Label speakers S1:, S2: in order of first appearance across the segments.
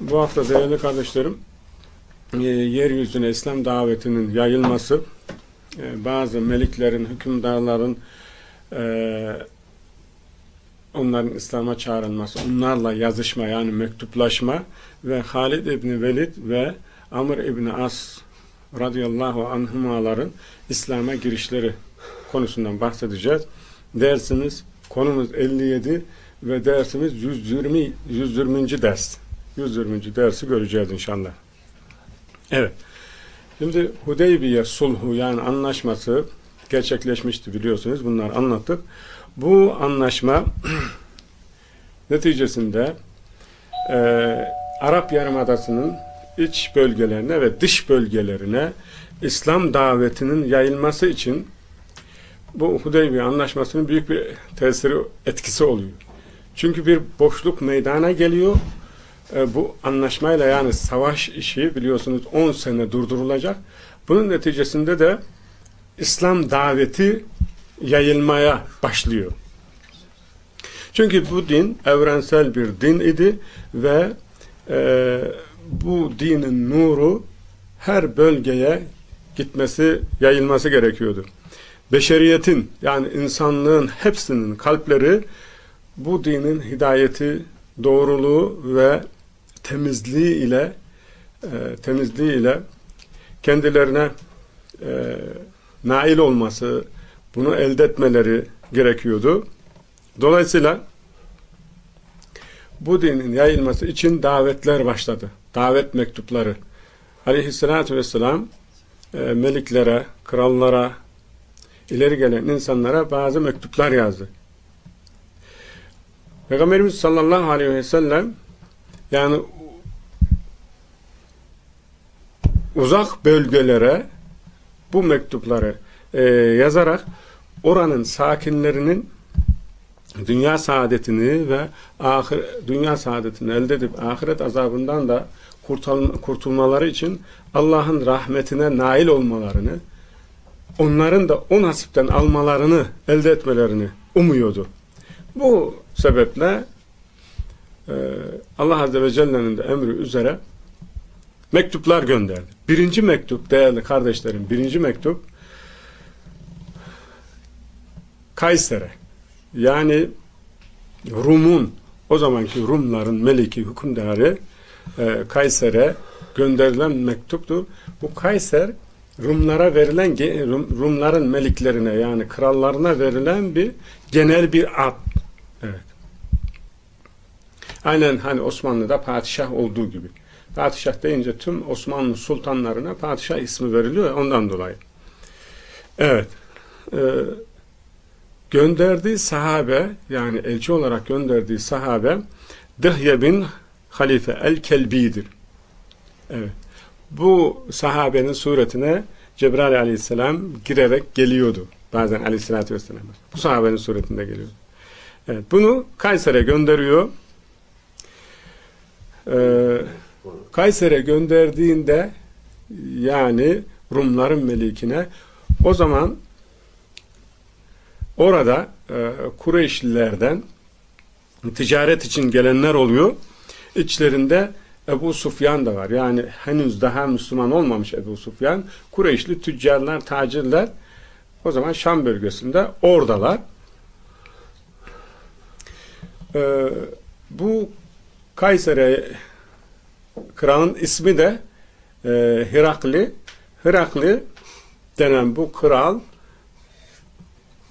S1: Bu hafta değerli kardeşlerim, e, yeryüzüne İslam davetinin yayılması, e, bazı meliklerin, hükümdarların e, onların İslam'a çağrılması, onlarla yazışma yani mektuplaşma ve Halid İbni Velid ve Amr İbni As radıyallahu anhumaların İslam'a girişleri konusundan bahsedeceğiz. Dersimiz, konumuz 57 ve dersimiz 120. 120. ders. 120. dersi göreceğiz inşallah. Evet. Şimdi Hudeybiye sulhu yani anlaşması gerçekleşmişti biliyorsunuz. Bunları anlattık. Bu anlaşma neticesinde e, Arap Yarımadası'nın iç bölgelerine ve dış bölgelerine İslam davetinin yayılması için bu Hudeybiye anlaşmasının büyük bir tesiri, etkisi oluyor. Çünkü bir boşluk meydana geliyor e, bu anlaşmayla yani savaş işi biliyorsunuz 10 sene durdurulacak. Bunun neticesinde de İslam daveti yayılmaya başlıyor. Çünkü bu din evrensel bir din idi ve e, bu dinin nuru her bölgeye gitmesi, yayılması gerekiyordu. Beşeriyetin yani insanlığın hepsinin kalpleri bu dinin hidayeti, doğruluğu ve temizliği ile e, temizliği ile kendilerine e, nail olması, bunu elde etmeleri gerekiyordu. Dolayısıyla bu dinin yayılması için davetler başladı. Davet mektupları. Aleyhissalatü vesselam e, meliklere, krallara, ileri gelen insanlara bazı mektuplar yazdı. Peygamberimiz sallallahu aleyhi ve sellem yani uzak bölgelere bu mektupları e, yazarak oranın sakinlerinin dünya saadetini ve ahir, dünya saadetini elde edip ahiret azabından da kurtulmaları için Allah'ın rahmetine nail olmalarını onların da o nasipten almalarını elde etmelerini umuyordu. Bu sebeple e, Allah Azze ve Celle'nin de emri üzere mektuplar gönderdi. Birinci mektup değerli kardeşlerim, birinci mektup Kayser'e yani Rum'un o zamanki Rumların meliki hükümdarı e, Kayser'e gönderilen mektuptur. Bu Kayser Rumlara verilen Rum, Rumların meliklerine yani krallarına verilen bir genel bir ad. Evet. Aynen hani Osmanlı'da padişah olduğu gibi. Padişah deyince tüm Osmanlı sultanlarına padişah ismi veriliyor ondan dolayı. Evet. Ee, gönderdiği sahabe yani elçi olarak gönderdiği sahabe Dihye bin Halife el-Kelbi'dir. Evet. Bu sahabenin suretine Cebrail aleyhisselam girerek geliyordu. Bazen aleyhissalatü vesselam. Bu sahabenin suretinde geliyordu. Evet. Bunu Kayser'e gönderiyor. Ee, Kayser'e gönderdiğinde yani Rumların melikine o zaman orada e, Kureyşlilerden ticaret için gelenler oluyor. İçlerinde Ebu Sufyan da var. Yani henüz daha Müslüman olmamış Ebu Sufyan. Kureyşli tüccarlar, tacirler o zaman Şam bölgesinde oradalar. Ee, bu Kayser'e kralın ismi de e, Hirakli. Hirakli denen bu kral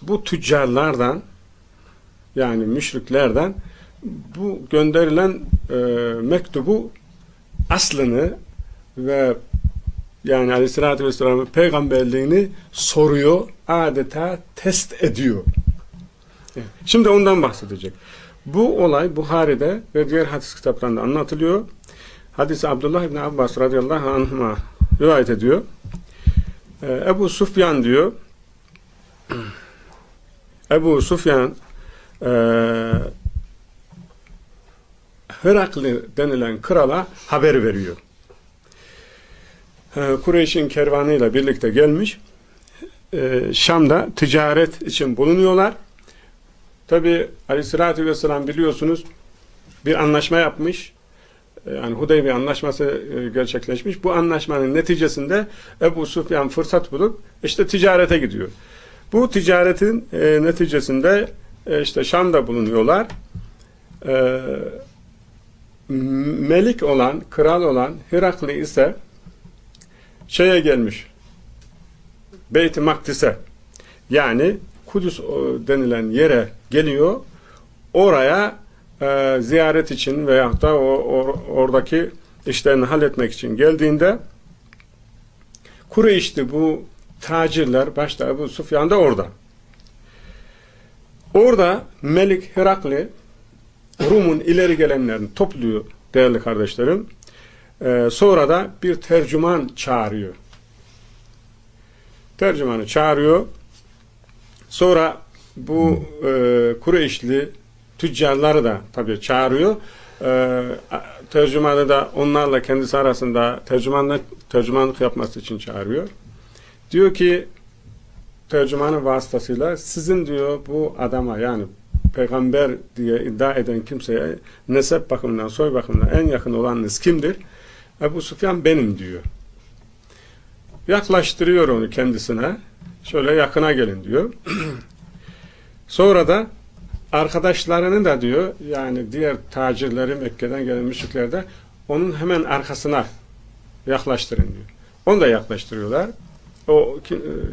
S1: bu tüccarlardan yani müşriklerden bu gönderilen e, mektubu aslını ve yani aleyhissalatü vesselamın peygamberliğini soruyor, adeta test ediyor. Şimdi ondan bahsedecek. Bu olay Buhari'de ve diğer hadis kitaplarında anlatılıyor. Hadisi Abdullah İbni Abbas radıyallahu anhuma rivayet ediyor. Ee, Ebu Sufyan diyor Ebu Sufyan e, Herakli denilen krala haber veriyor. E, Kureyş'in kervanıyla birlikte gelmiş. E, Şam'da ticaret için bulunuyorlar. Tabi aleyhissalatü vesselam biliyorsunuz bir anlaşma yapmış. E, yani Hudeybiye anlaşması e, gerçekleşmiş. Bu anlaşmanın neticesinde Ebu Sufyan fırsat bulup işte ticarete gidiyor. Bu ticaretin e, neticesinde e, işte Şam'da bulunuyorlar. Melik olan, kral olan Hirakli ise şeye gelmiş. Beyt-i Makdis'e yani Kudüs denilen yere geliyor. Oraya e, ziyaret için veyahut da o, or, oradaki işlerini halletmek için geldiğinde Kureyş'ti bu tacirler başta Ebu Sufyan da orada. Orada Melik Herakli Rum'un ileri gelenlerini topluyor değerli kardeşlerim. Ee, sonra da bir tercüman çağırıyor. Tercümanı çağırıyor. Sonra bu e, Kureyşli tüccarları da tabii çağırıyor. E, tercümanı da onlarla kendisi arasında tercümanlık, tercümanlık yapması için çağırıyor. Diyor ki tercümanın vasıtasıyla sizin diyor bu adama yani peygamber diye iddia eden kimseye nesep bakımından, soy bakımından en yakın olanınız kimdir? Ebu Sufyan benim diyor. Yaklaştırıyor onu kendisine. Şöyle yakına gelin diyor. Sonra da arkadaşlarını da diyor yani diğer tacirleri Mekke'den gelen müşrikler de onun hemen arkasına yaklaştırın diyor. Onu da yaklaştırıyorlar. O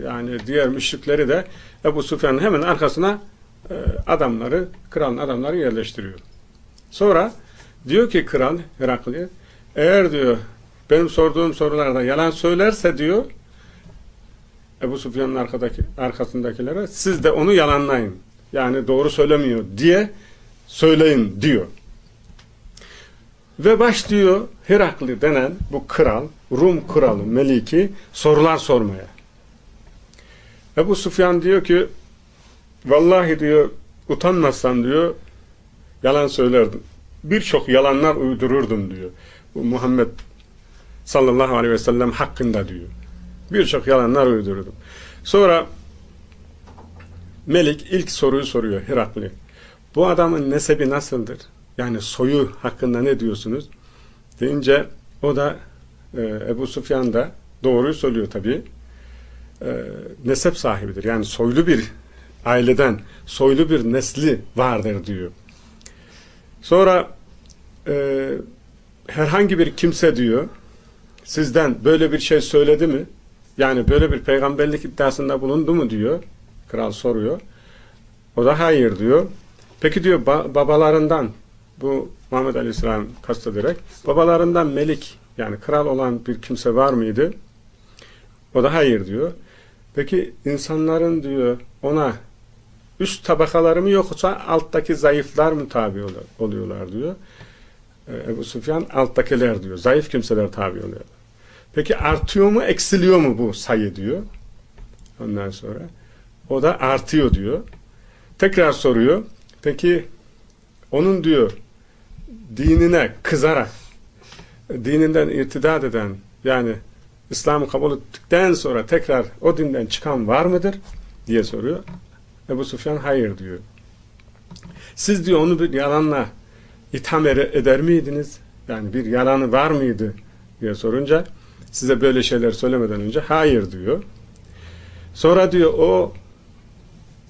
S1: yani diğer müşrikleri de Ebu Sufyan'ın hemen arkasına e, adamları, kralın adamları yerleştiriyor. Sonra diyor ki kral Herakli eğer diyor benim sorduğum sorularda yalan söylerse diyor Ebu Sufyan'ın arkadaki, arkasındakilere siz de onu yalanlayın. Yani doğru söylemiyor diye söyleyin diyor. Ve başlıyor Herakli denen bu kral, Rum kralı, Meliki sorular sormaya. Ebu Sufyan diyor ki vallahi diyor utanmazsan diyor yalan söylerdim. Birçok yalanlar uydururdum diyor. Bu Muhammed sallallahu aleyhi ve sellem hakkında diyor. Birçok yalanlar uydururdum. Sonra Melik ilk soruyu soruyor Herakli. Bu adamın nesebi nasıldır? Yani soyu hakkında ne diyorsunuz? Deyince o da e, Ebu Sufyan da doğruyu söylüyor tabii. E, nesep sahibidir. Yani soylu bir aileden, soylu bir nesli vardır diyor. Sonra e, herhangi bir kimse diyor sizden böyle bir şey söyledi mi? Yani böyle bir peygamberlik iddiasında bulundu mu diyor. Kral soruyor. O da hayır diyor. Peki diyor ba babalarından bu Muhammed Aleyhisselam kastederek babalarından melik yani kral olan bir kimse var mıydı? O da hayır diyor. Peki insanların diyor ona üst tabakaları mı yoksa alttaki zayıflar mı tabi oluyorlar diyor. Ee, Ebu Sufyan alttakiler diyor. Zayıf kimseler tabi oluyor. Peki artıyor mu eksiliyor mu bu sayı diyor. Ondan sonra o da artıyor diyor. Tekrar soruyor. Peki onun diyor dinine kızarak dininden irtidat eden yani İslam'ı kabul ettikten sonra tekrar o dinden çıkan var mıdır? diye soruyor. Ebu Sufyan hayır diyor. Siz diyor onu bir yalanla itham eder miydiniz? Yani bir yalanı var mıydı? diye sorunca size böyle şeyler söylemeden önce hayır diyor. Sonra diyor o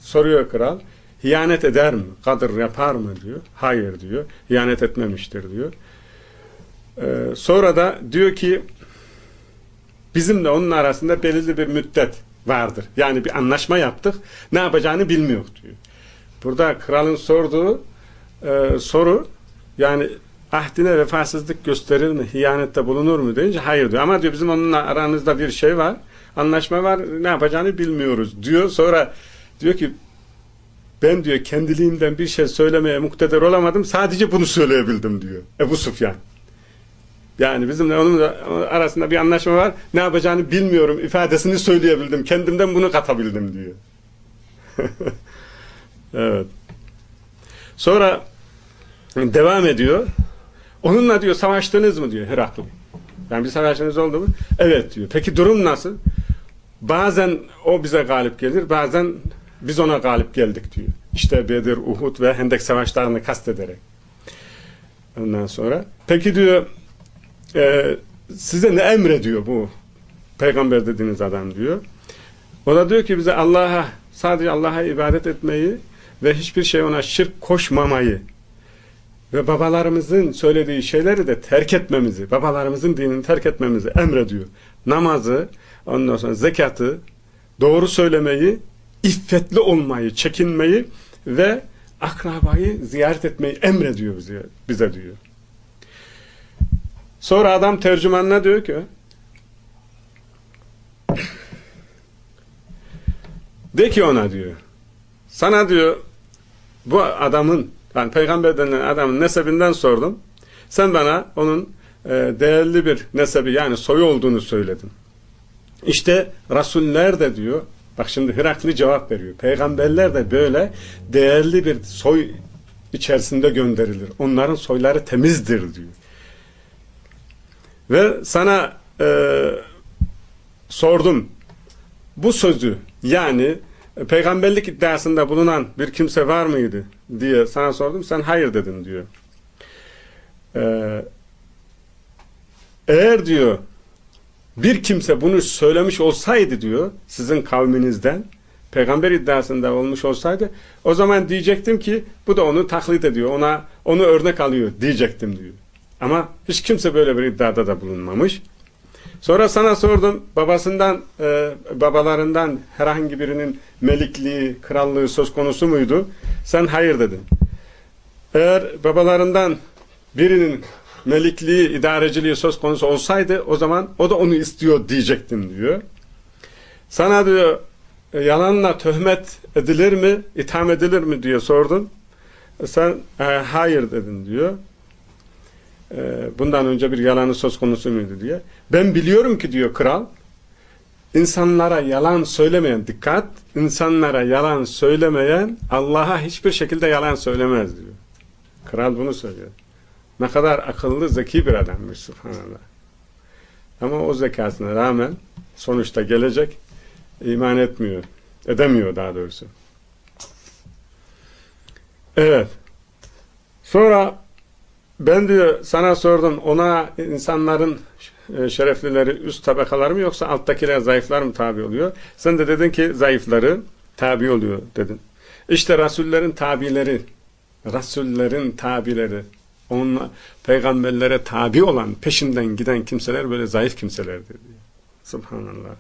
S1: soruyor kral hiyanet eder mi? Kadır yapar mı diyor. Hayır diyor. Hiyanet etmemiştir diyor. Ee, sonra da diyor ki bizimle onun arasında belirli bir müddet vardır. Yani bir anlaşma yaptık. Ne yapacağını bilmiyor diyor. Burada kralın sorduğu e, soru yani ahdine vefasızlık gösterir mi? Hiyanette bulunur mu deyince hayır diyor. Ama diyor bizim onunla aranızda bir şey var. Anlaşma var. Ne yapacağını bilmiyoruz diyor. Sonra diyor ki ben diyor kendiliğimden bir şey söylemeye mukteder olamadım. Sadece bunu söyleyebildim diyor. Ebu Sufyan. Yani bizimle onun arasında bir anlaşma var. Ne yapacağını bilmiyorum ifadesini söyleyebildim. Kendimden bunu katabildim diyor. evet. Sonra devam ediyor. Onunla diyor savaştınız mı diyor Herakli. Yani bir savaşınız oldu mu? Evet diyor. Peki durum nasıl? Bazen o bize galip gelir, bazen biz ona galip geldik diyor. İşte Bedir, Uhud ve Hendek savaşlarını kastederek. Ondan sonra. Peki diyor e, size ne emrediyor bu peygamber dediğiniz adam diyor. O da diyor ki bize Allah'a sadece Allah'a ibadet etmeyi ve hiçbir şey ona şirk koşmamayı ve babalarımızın söylediği şeyleri de terk etmemizi, babalarımızın dinini terk etmemizi emrediyor. Namazı, ondan sonra zekatı, doğru söylemeyi, iffetli olmayı, çekinmeyi ve akrabayı ziyaret etmeyi emrediyor bize, bize diyor. Sonra adam tercümanına diyor ki de ki ona diyor sana diyor bu adamın yani peygamber denilen adamın nesebinden sordum. Sen bana onun e, değerli bir nesebi yani soyu olduğunu söyledin. İşte Rasuller de diyor bak şimdi Hirakli cevap veriyor. Peygamberler de böyle değerli bir soy içerisinde gönderilir. Onların soyları temizdir diyor. Ve sana e, sordum bu sözü yani peygamberlik iddiasında bulunan bir kimse var mıydı diye sana sordum. Sen hayır dedin diyor. Ee, eğer diyor bir kimse bunu söylemiş olsaydı diyor sizin kavminizden peygamber iddiasında olmuş olsaydı o zaman diyecektim ki bu da onu taklit ediyor. Ona onu örnek alıyor diyecektim diyor. Ama hiç kimse böyle bir iddiada da bulunmamış. Sonra sana sordum babasından e, babalarından herhangi birinin melikliği, krallığı söz konusu muydu? Sen hayır dedin. Eğer babalarından birinin melikliği, idareciliği söz konusu olsaydı o zaman o da onu istiyor diyecektim diyor. Sana diyor e, yalanla töhmet edilir mi, itham edilir mi diye sordun. Sen e, hayır dedin diyor. Ee, bundan önce bir yalanı söz konusu muydu diye. Ben biliyorum ki diyor kral, insanlara yalan söylemeyen, dikkat, insanlara yalan söylemeyen Allah'a hiçbir şekilde yalan söylemez diyor. Kral bunu söylüyor. Ne kadar akıllı, zeki bir adammış subhanallah. Ama o zekasına rağmen sonuçta gelecek iman etmiyor. Edemiyor daha doğrusu. Evet. Sonra ben diyor sana sordum ona insanların e, şereflileri üst tabakalar mı yoksa alttakiler zayıflar mı tabi oluyor? Sen de dedin ki zayıfları tabi oluyor dedin. İşte Rasullerin tabileri, Rasullerin tabileri, onunla, peygamberlere tabi olan, peşinden giden kimseler böyle zayıf kimselerdir. Subhanallah.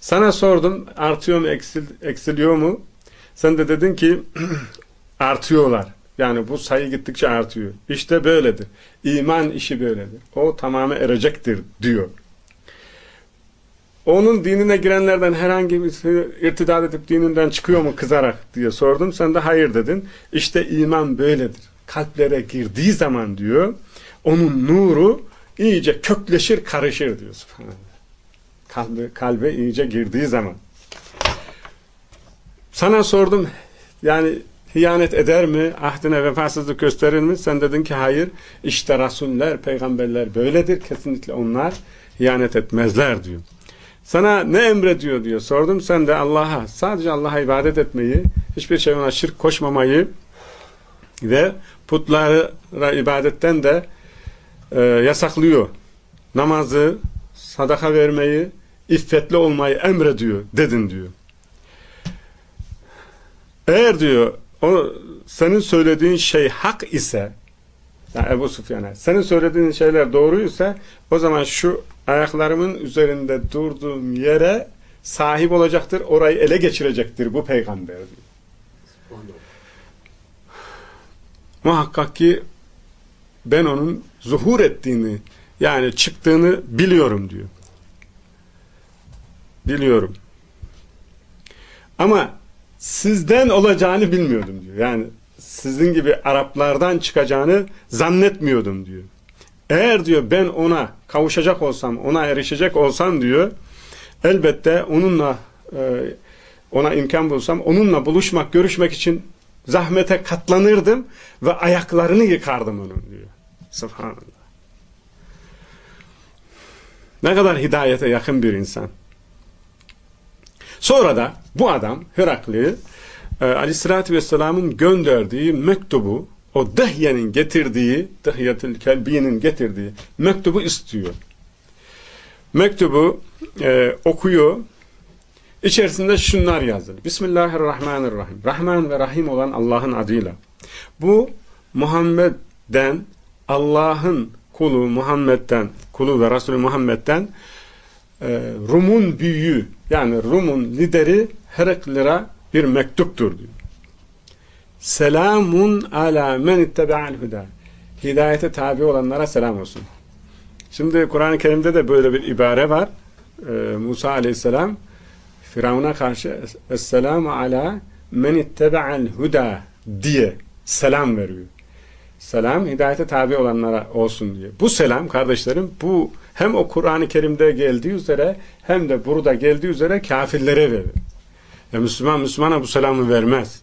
S1: Sana sordum artıyor mu eksil, eksiliyor mu? Sen de dedin ki artıyorlar. Yani bu sayı gittikçe artıyor. İşte böyledir. İman işi böyledir. O tamamı erecektir diyor. Onun dinine girenlerden herhangi bir irtidat edip dininden çıkıyor mu kızarak diye sordum. Sen de hayır dedin. İşte iman böyledir. Kalplere girdiği zaman diyor onun nuru iyice kökleşir karışır diyor. Kalbe, kalbe iyice girdiği zaman. Sana sordum yani Hiyanet eder mi? Ahdine vefasızlık gösterir mi? Sen dedin ki hayır. İşte Rasuller, peygamberler böyledir. Kesinlikle onlar hiyanet etmezler diyor. Sana ne emrediyor diyor. Sordum sen de Allah'a sadece Allah'a ibadet etmeyi, hiçbir şey ona şirk koşmamayı ve putlara ibadetten de e, yasaklıyor. Namazı, sadaka vermeyi, iffetli olmayı emrediyor dedin diyor. Eğer diyor o senin söylediğin şey hak ise yani Ebu Sufyan'a senin söylediğin şeyler doğruysa o zaman şu ayaklarımın üzerinde durduğum yere sahip olacaktır. Orayı ele geçirecektir bu peygamber diyor. Muhakkak ki ben onun zuhur ettiğini yani çıktığını biliyorum diyor. Biliyorum. Ama sizden olacağını bilmiyordum diyor. Yani sizin gibi Araplardan çıkacağını zannetmiyordum diyor. Eğer diyor ben ona kavuşacak olsam, ona erişecek olsam diyor, elbette onunla e, ona imkan bulsam, onunla buluşmak, görüşmek için zahmete katlanırdım ve ayaklarını yıkardım onun diyor. Subhanallah. Ne kadar hidayete yakın bir insan. Sonra da bu adam Herakli e, aleyhissalatü vesselamın gönderdiği mektubu o Dehye'nin getirdiği Dehyetül Kelbi'nin getirdiği mektubu istiyor. Mektubu e, okuyor. İçerisinde şunlar yazılı. Bismillahirrahmanirrahim. Rahman ve Rahim olan Allah'ın adıyla. Bu Muhammed'den Allah'ın kulu Muhammed'den kulu ve Resulü Muhammed'den e, Rum'un büyüğü yani Rum'un lideri Heraklira bir mektuptur diyor. Selamun ala men ittebe'al huda. Hidayete tabi olanlara selam olsun. Şimdi Kur'an-ı Kerim'de de böyle bir ibare var. Ee, Musa aleyhisselam Firavun'a karşı Esselamu ala men ittebe'al huda diye selam veriyor. Selam hidayete tabi olanlara olsun diye. Bu selam kardeşlerim bu hem o Kur'an-ı Kerim'de geldiği üzere hem de burada geldiği üzere kafirlere verir. Ya Müslüman Müslümana bu selamı vermez.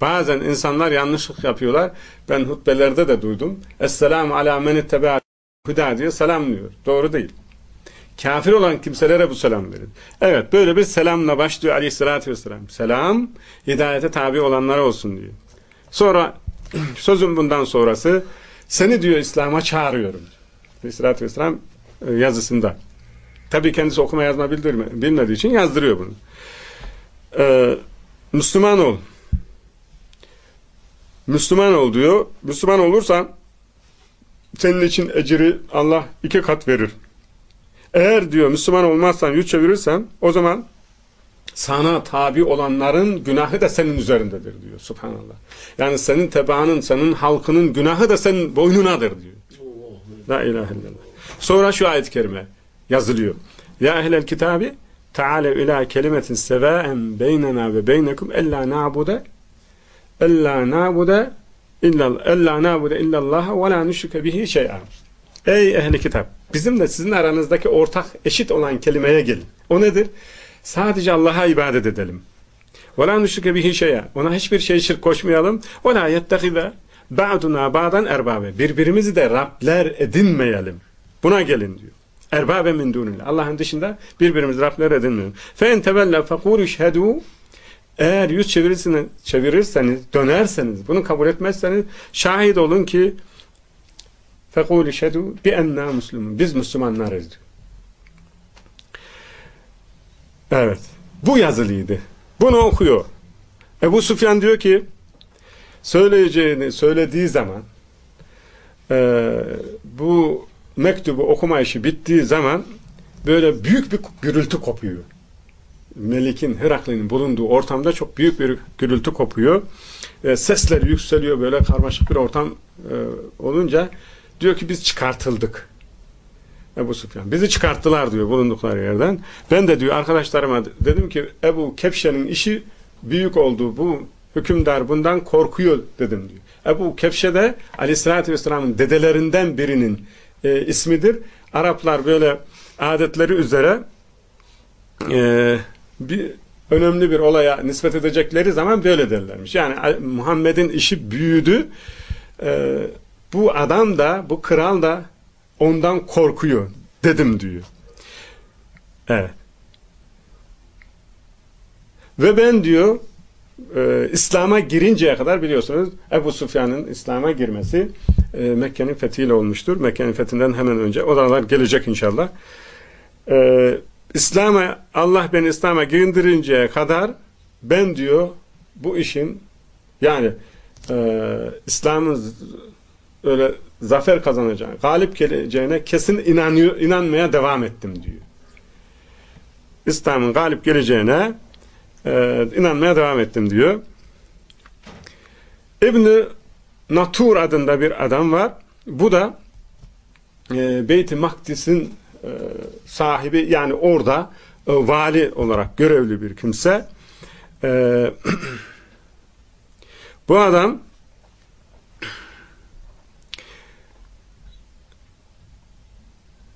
S1: Bazen insanlar yanlışlık yapıyorlar. Ben hutbelerde de duydum. Esselamu ala men ittebe'al huda diye selam diyor. Doğru değil. Kafir olan kimselere bu selam verin. Evet böyle bir selamla başlıyor aleyhissalatü vesselam. Selam hidayete tabi olanlara olsun diyor. Sonra sözüm bundan sonrası seni diyor İslam'a çağırıyorum. Aleyhissalatü vesselam e, yazısında. Tabi kendisi okuma yazma bildirme, bilmediği için yazdırıyor bunu. Ee, Müslüman ol. Müslüman ol diyor. Müslüman olursan senin için eciri Allah iki kat verir. Eğer diyor Müslüman olmazsan yüz çevirirsen o zaman sana tabi olanların günahı da senin üzerindedir diyor. Subhanallah. Yani senin tebaanın, senin halkının günahı da senin boynunadır diyor. La ilahe illallah. Sonra şu ayet-i kerime yazılıyor. Ya ehlel kitabi Teala ila kelimetin sevaen beynena ve beynekum ella na'bude ella na'bude illa ella na'bude illallah ve la nüşrike bihi şey'a. Ey ehli kitap bizimle sizin aranızdaki ortak eşit olan kelimeye gelin. O nedir? Sadece Allah'a ibadet edelim. La nüşrike bihi şey'a. Ona hiçbir şey şirk koşmayalım. La yettehize ba'duna ba'dan erbabe. Birbirimizi de Rabler edinmeyelim. Buna gelin diyor. Erbabe min dunillah. Allah'ın dışında birbirimizi Rabler edinmeyelim. En tevelle fekûlü şhedû eğer yüz çevirirseniz, çevirirseniz, dönerseniz, bunu kabul etmezseniz şahit olun ki فَقُولِ شَدُوا بِاَنَّا Müslüman. Biz Müslümanlarız. Evet. Bu yazılıydı. Bunu okuyor. Ebu Sufyan diyor ki söyleyeceğini söylediği zaman e, bu mektubu okuma işi bittiği zaman böyle büyük bir gürültü kopuyor. Melik'in, Herakli'nin bulunduğu ortamda çok büyük bir gürültü kopuyor. E, sesler yükseliyor böyle karmaşık bir ortam e, olunca diyor ki biz çıkartıldık. Ebu Sufyan. Bizi çıkarttılar diyor bulundukları yerden. Ben de diyor arkadaşlarıma dedim ki Ebu Kepşe'nin işi büyük oldu. Bu hükümdar bundan korkuyor dedim diyor. Ebu Kepşe de aleyhissalatü vesselamın dedelerinden birinin e, ismidir. Araplar böyle adetleri üzere e, bir önemli bir olaya nispet edecekleri zaman böyle derlermiş. Yani Muhammed'in işi büyüdü. E, bu adam da, bu kral da ondan korkuyor dedim diyor. Evet. Ve ben diyor e, İslam'a girinceye kadar biliyorsunuz Ebu Sufyan'ın İslam'a girmesi e, Mekke'nin fethiyle olmuştur. Mekke'nin fethinden hemen önce. Oralar gelecek inşallah. E, İslam'a Allah beni İslam'a girindirinceye kadar ben diyor bu işin yani e, İslam'ın öyle zafer kazanacağına, galip geleceğine kesin inanıyor, inanmaya devam ettim diyor. İslam'ın galip geleceğine e, inanmaya devam ettim diyor. İbn Natur adında bir adam var. Bu da e, Beyt-i Makdis'in e, sahibi yani orada e, vali olarak görevli bir kimse. E, bu adam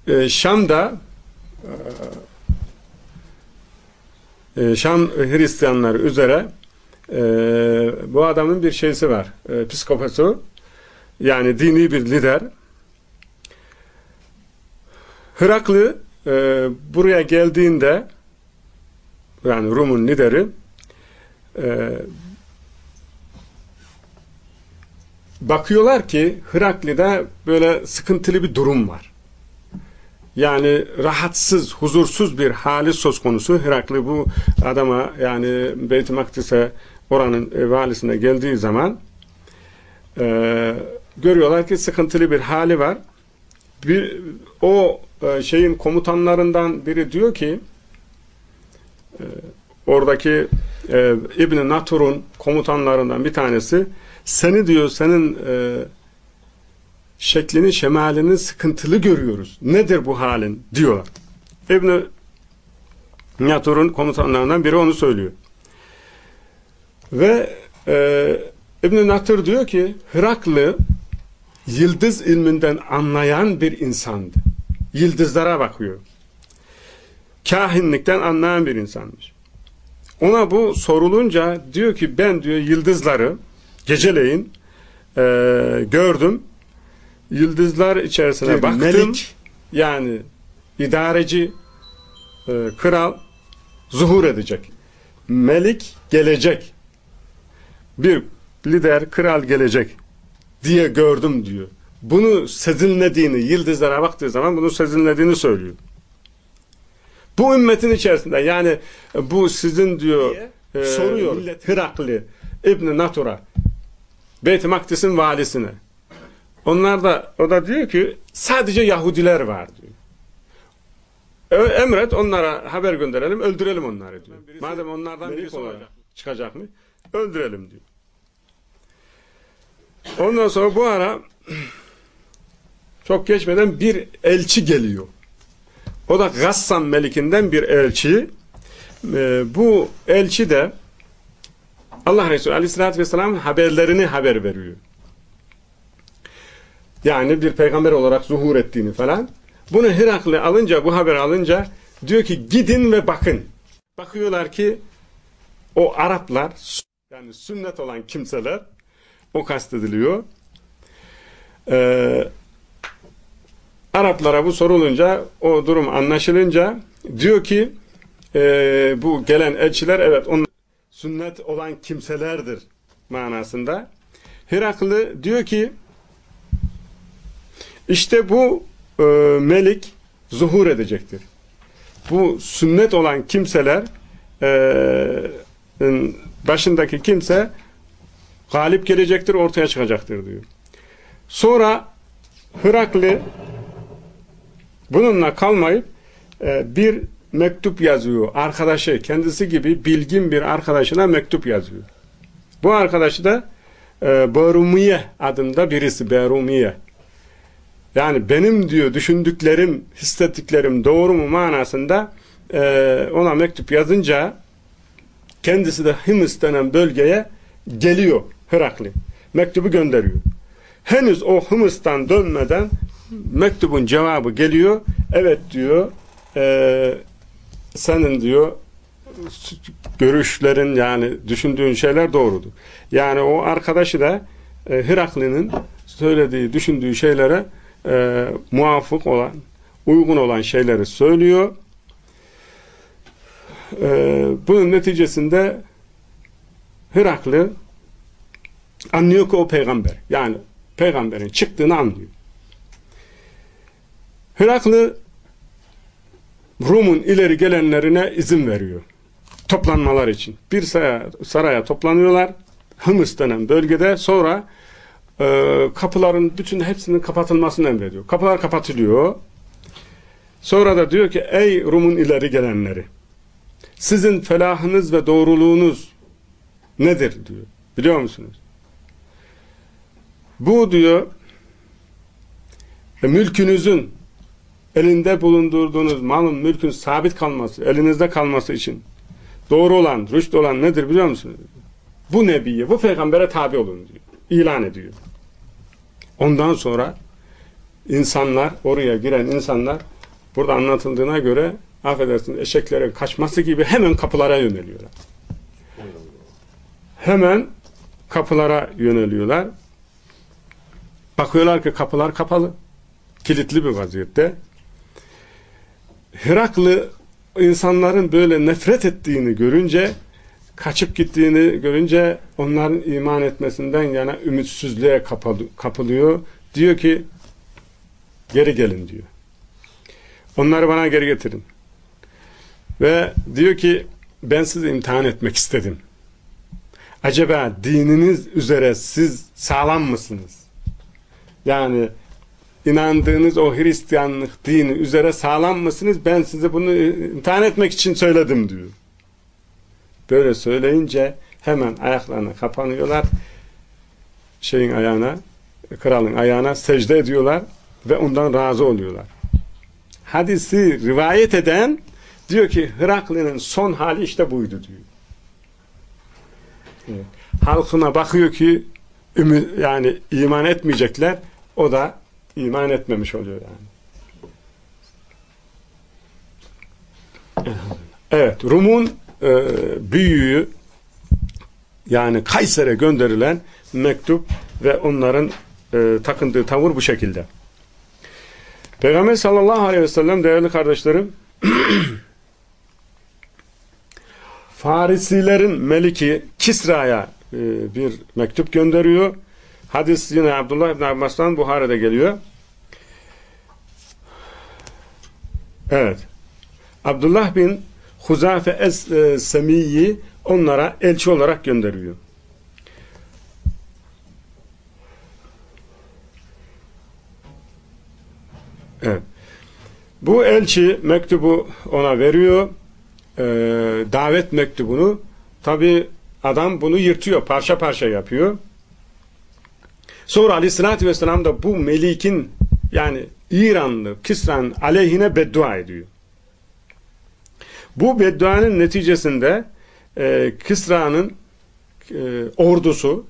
S1: e, Şam'da e, Şam Hristiyanları üzere e, bu adamın bir şeysi var. E, psikoposu yani dini bir lider. Hıraklı e, buraya geldiğinde yani Rum'un lideri e, bakıyorlar ki Hırakli'de böyle sıkıntılı bir durum var. Yani rahatsız, huzursuz bir hali söz konusu. Herakli bu adama yani Beyt-i Makdis'e oranın e, valisine geldiği zaman e, görüyorlar ki sıkıntılı bir hali var. Bir, o e, şeyin komutanlarından biri diyor ki e, oradaki e, İbn Natur'un komutanlarından bir tanesi seni diyor senin e, şeklini, şemalini sıkıntılı görüyoruz. Nedir bu halin? diyorlar. İbn Natur'un komutanlarından biri onu söylüyor. Ve e, İbn Natur diyor ki Hıraklı yıldız ilminden anlayan bir insandı. Yıldızlara bakıyor. Kahinlikten anlayan bir insanmış. Ona bu sorulunca diyor ki ben diyor yıldızları geceleyin e, gördüm. Yıldızlar içerisine
S2: Bir
S1: baktım.
S2: melik.
S1: Yani idareci e, kral zuhur edecek. Melik gelecek. Bir lider kral gelecek diye gördüm diyor. Bunu sezinlediğini yıldızlara baktığı zaman bunu sezinlediğini söylüyor. Bu ümmetin içerisinde yani bu sizin diyor
S2: Diye
S1: e,
S2: soruyor.
S1: millet Hirakli İbn Natur'a Beyt-i Makdis'in valisine onlar da o da diyor ki sadece Yahudiler var diyor. Emret onlara haber gönderelim, öldürelim onları diyor. Madem onlardan birisi
S2: olacak.
S1: olacak, çıkacak mı? Öldürelim diyor. Ondan sonra bu ara çok geçmeden bir elçi geliyor. O da Gassan Melik'inden bir elçi. Ee, bu elçi de Allah Resulü Aleyhisselatü Vesselam'ın haberlerini haber veriyor. Yani bir peygamber olarak zuhur ettiğini falan. Bunu Herakli alınca, bu haber alınca diyor ki gidin ve bakın. Bakıyorlar ki o Araplar yani sünnet olan kimseler o kastediliyor. Ee, Araplara bu sorulunca o durum anlaşılınca diyor ki e, bu gelen elçiler evet onlar sünnet olan kimselerdir manasında. Heraklı diyor ki işte bu e, melik zuhur edecektir. Bu sünnet olan kimseler e, başındaki kimse galip gelecektir, ortaya çıkacaktır diyor. Sonra Hırakli bununla kalmayıp e, bir mektup yazıyor. Arkadaşı, kendisi gibi bilgin bir arkadaşına mektup yazıyor. Bu arkadaşı da e, Berumiye adında birisi. Berumiye. Yani benim diyor düşündüklerim, hissettiklerim doğru mu manasında e, ona mektup yazınca kendisi de Himis denen bölgeye geliyor Hırakli. Mektubu gönderiyor. Henüz o Hımıs'tan dönmeden mektubun cevabı geliyor. Evet diyor e, senin diyor görüşlerin yani düşündüğün şeyler doğrudur. Yani o arkadaşı da e, Hirakli'nin söylediği, düşündüğü şeylere e, muvafık olan, uygun olan şeyleri söylüyor. E, bunun neticesinde Hirakli anlıyor ki o peygamber. Yani peygamberin çıktığını anlıyor. Heraklı Rum'un ileri gelenlerine izin veriyor. Toplanmalar için. Bir saraya, saraya toplanıyorlar. Hımıs denen bölgede sonra e, kapıların bütün hepsinin kapatılmasını emrediyor. Kapılar kapatılıyor. Sonra da diyor ki ey Rum'un ileri gelenleri sizin felahınız ve doğruluğunuz nedir diyor. Biliyor musunuz? Bu diyor mülkünüzün elinde bulundurduğunuz malın mülkün sabit kalması, elinizde kalması için doğru olan, rüşt olan nedir biliyor musunuz? Bu nebiye, bu peygambere tabi olun diyor. İlan ediyor. Ondan sonra insanlar, oraya giren insanlar burada anlatıldığına göre affedersiniz eşeklerin kaçması gibi hemen kapılara yöneliyorlar. Hemen kapılara yöneliyorlar. Bakıyorlar ki kapılar kapalı. Kilitli bir vaziyette. Heraklı insanların böyle nefret ettiğini görünce kaçıp gittiğini görünce onların iman etmesinden yana ümitsizliğe kapılıyor. Diyor ki geri gelin diyor. Onları bana geri getirin. Ve diyor ki ben sizi imtihan etmek istedim. Acaba dininiz üzere siz sağlam mısınız? Yani inandığınız o Hristiyanlık dini üzere sağlam mısınız? Ben size bunu imtihan etmek için söyledim diyor. Böyle söyleyince hemen ayaklarına kapanıyorlar. Şeyin ayağına, kralın ayağına secde ediyorlar ve ondan razı oluyorlar. Hadisi rivayet eden diyor ki Herakli'nin son hali işte buydu diyor. Evet. Halkına bakıyor ki yani iman etmeyecekler. O da iman etmemiş oluyor yani. Evet, Rum'un e, büyüğü yani Kayser'e gönderilen mektup ve onların e, takındığı tavır bu şekilde. Peygamber sallallahu aleyhi ve sellem değerli kardeşlerim Farisilerin meliki Kisra'ya e, bir mektup gönderiyor. Hadis yine Abdullah İbn Abbas'tan Buhara'da geliyor. Evet. Abdullah bin Huzafe Es-Semiyi e, onlara elçi olarak gönderiyor. Evet. Bu elçi mektubu ona veriyor. Ee, davet mektubunu. Tabi adam bunu yırtıyor. Parça parça yapıyor. Sonra aleyhissalatü vesselam da bu melikin yani İranlı Kisra'nın aleyhine beddua ediyor. Bu bedduanın neticesinde e, Kisra'nın e, ordusu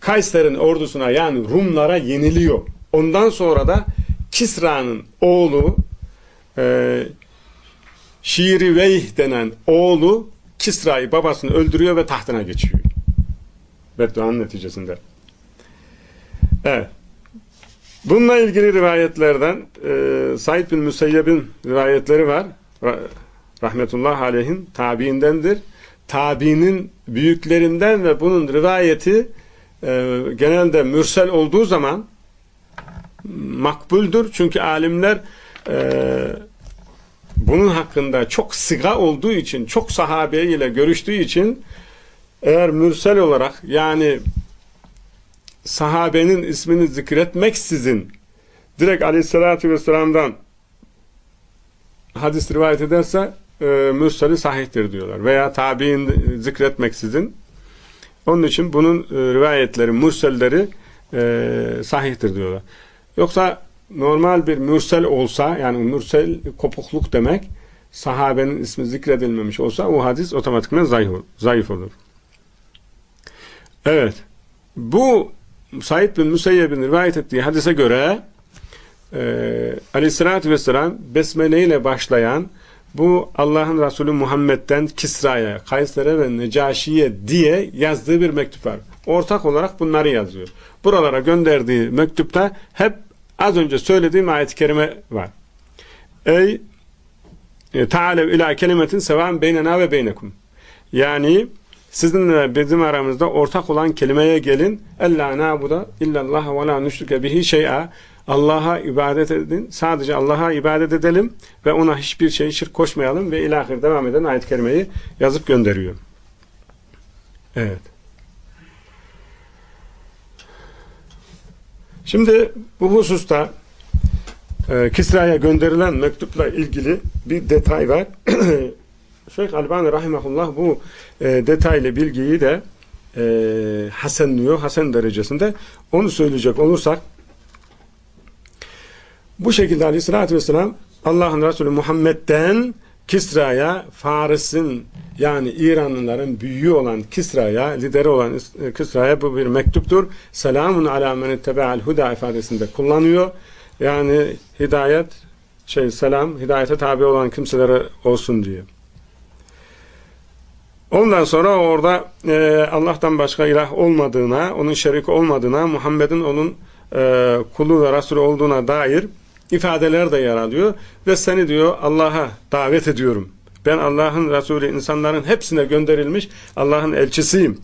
S1: Kayser'in ordusuna yani Rumlara yeniliyor. Ondan sonra da Kisra'nın oğlu e, Şiriveyh denen oğlu Kisra'yı babasını öldürüyor ve tahtına geçiyor. Bedduanın neticesinde. Evet. Bununla ilgili rivayetlerden e, Said bin Müseyyeb'in rivayetleri var. Rahmetullah aleyhin tabiindendir. Tabiinin büyüklerinden ve bunun rivayeti e, genelde mürsel olduğu zaman makbuldür. Çünkü alimler e, bunun hakkında çok sıga olduğu için, çok sahabe görüştüğü için eğer mürsel olarak yani sahabenin ismini zikretmeksizin direkt aleyhissalatü vesselam'dan hadis rivayet ederse e, mürseli sahihtir diyorlar. Veya tabi'in zikretmeksizin onun için bunun e, rivayetleri, mürselleri e, sahihtir diyorlar. Yoksa normal bir mürsel olsa yani mürsel kopukluk demek sahabenin ismi zikredilmemiş olsa o hadis otomatikman zayıf, zayıf olur. Evet. Bu Said bin Müseyyeb'in rivayet ettiği hadise göre e, aleyhissalatü vesselam besmele ile başlayan bu Allah'ın Resulü Muhammed'den Kisra'ya, Kayser'e ve Necaşi'ye diye yazdığı bir mektup var. Ortak olarak bunları yazıyor. Buralara gönderdiği mektupta hep az önce söylediğim ayet-i kerime var. Ey e, Tealev ila kelimetin sevan beynena ve beynekum. Yani sizinle bizim aramızda ortak olan kelimeye gelin. Ella na'buda illallah ve la nüşrike bihi şey'a. Allah'a ibadet edin. Sadece Allah'a ibadet edelim ve ona hiçbir şey şirk koşmayalım ve ilahir devam eden ayet-i kerimeyi yazıp gönderiyor. Evet. Şimdi bu hususta e, Kisra'ya gönderilen mektupla ilgili bir detay var. Şeyh Albani Rahimahullah bu e, detaylı bilgiyi de e, hasenliyor, hasen derecesinde. Onu söyleyecek olursak bu şekilde aleyhissalatü vesselam Allah'ın Resulü Muhammed'den Kisra'ya, Faris'in yani İranlıların büyüğü olan Kisra'ya, lideri olan e, Kisra'ya bu bir mektuptur. Selamun ala men ittebe'al huda ifadesinde kullanıyor. Yani hidayet şey selam hidayete tabi olan kimselere olsun diye. Ondan sonra orada e, Allah'tan başka ilah olmadığına, onun şeriki olmadığına, Muhammed'in onun e, kulu ve Resulü olduğuna dair ifadeler de yer alıyor. Ve seni diyor Allah'a davet ediyorum. Ben Allah'ın Resulü insanların hepsine gönderilmiş Allah'ın elçisiyim.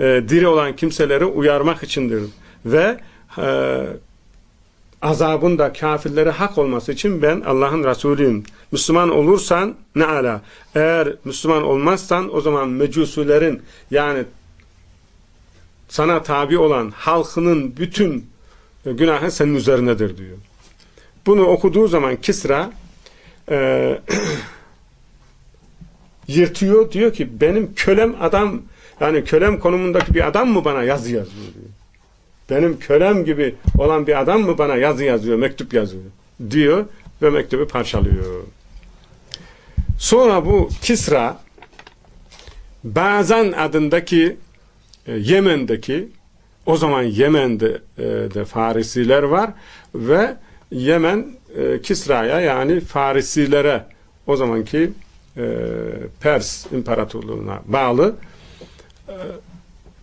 S1: E, diri olan kimseleri uyarmak içindir. Ve e, azabın da kafirlere hak olması için ben Allah'ın Resulüyüm. Müslüman olursan ne ala. Eğer Müslüman olmazsan o zaman mecusulerin yani sana tabi olan halkının bütün günahı senin üzerinedir diyor. Bunu okuduğu zaman Kisra e, yırtıyor diyor ki benim kölem adam yani kölem konumundaki bir adam mı bana yazı yazıyor diyor. Benim kölem gibi olan bir adam mı bana yazı yazıyor, mektup yazıyor diyor ve mektubu parçalıyor. Sonra bu Kisra Bazan adındaki e, Yemen'deki o zaman Yemen'de e, de Farisiler var ve Yemen e, Kisra'ya yani Farisilere o zamanki e, Pers İmparatorluğuna bağlı e,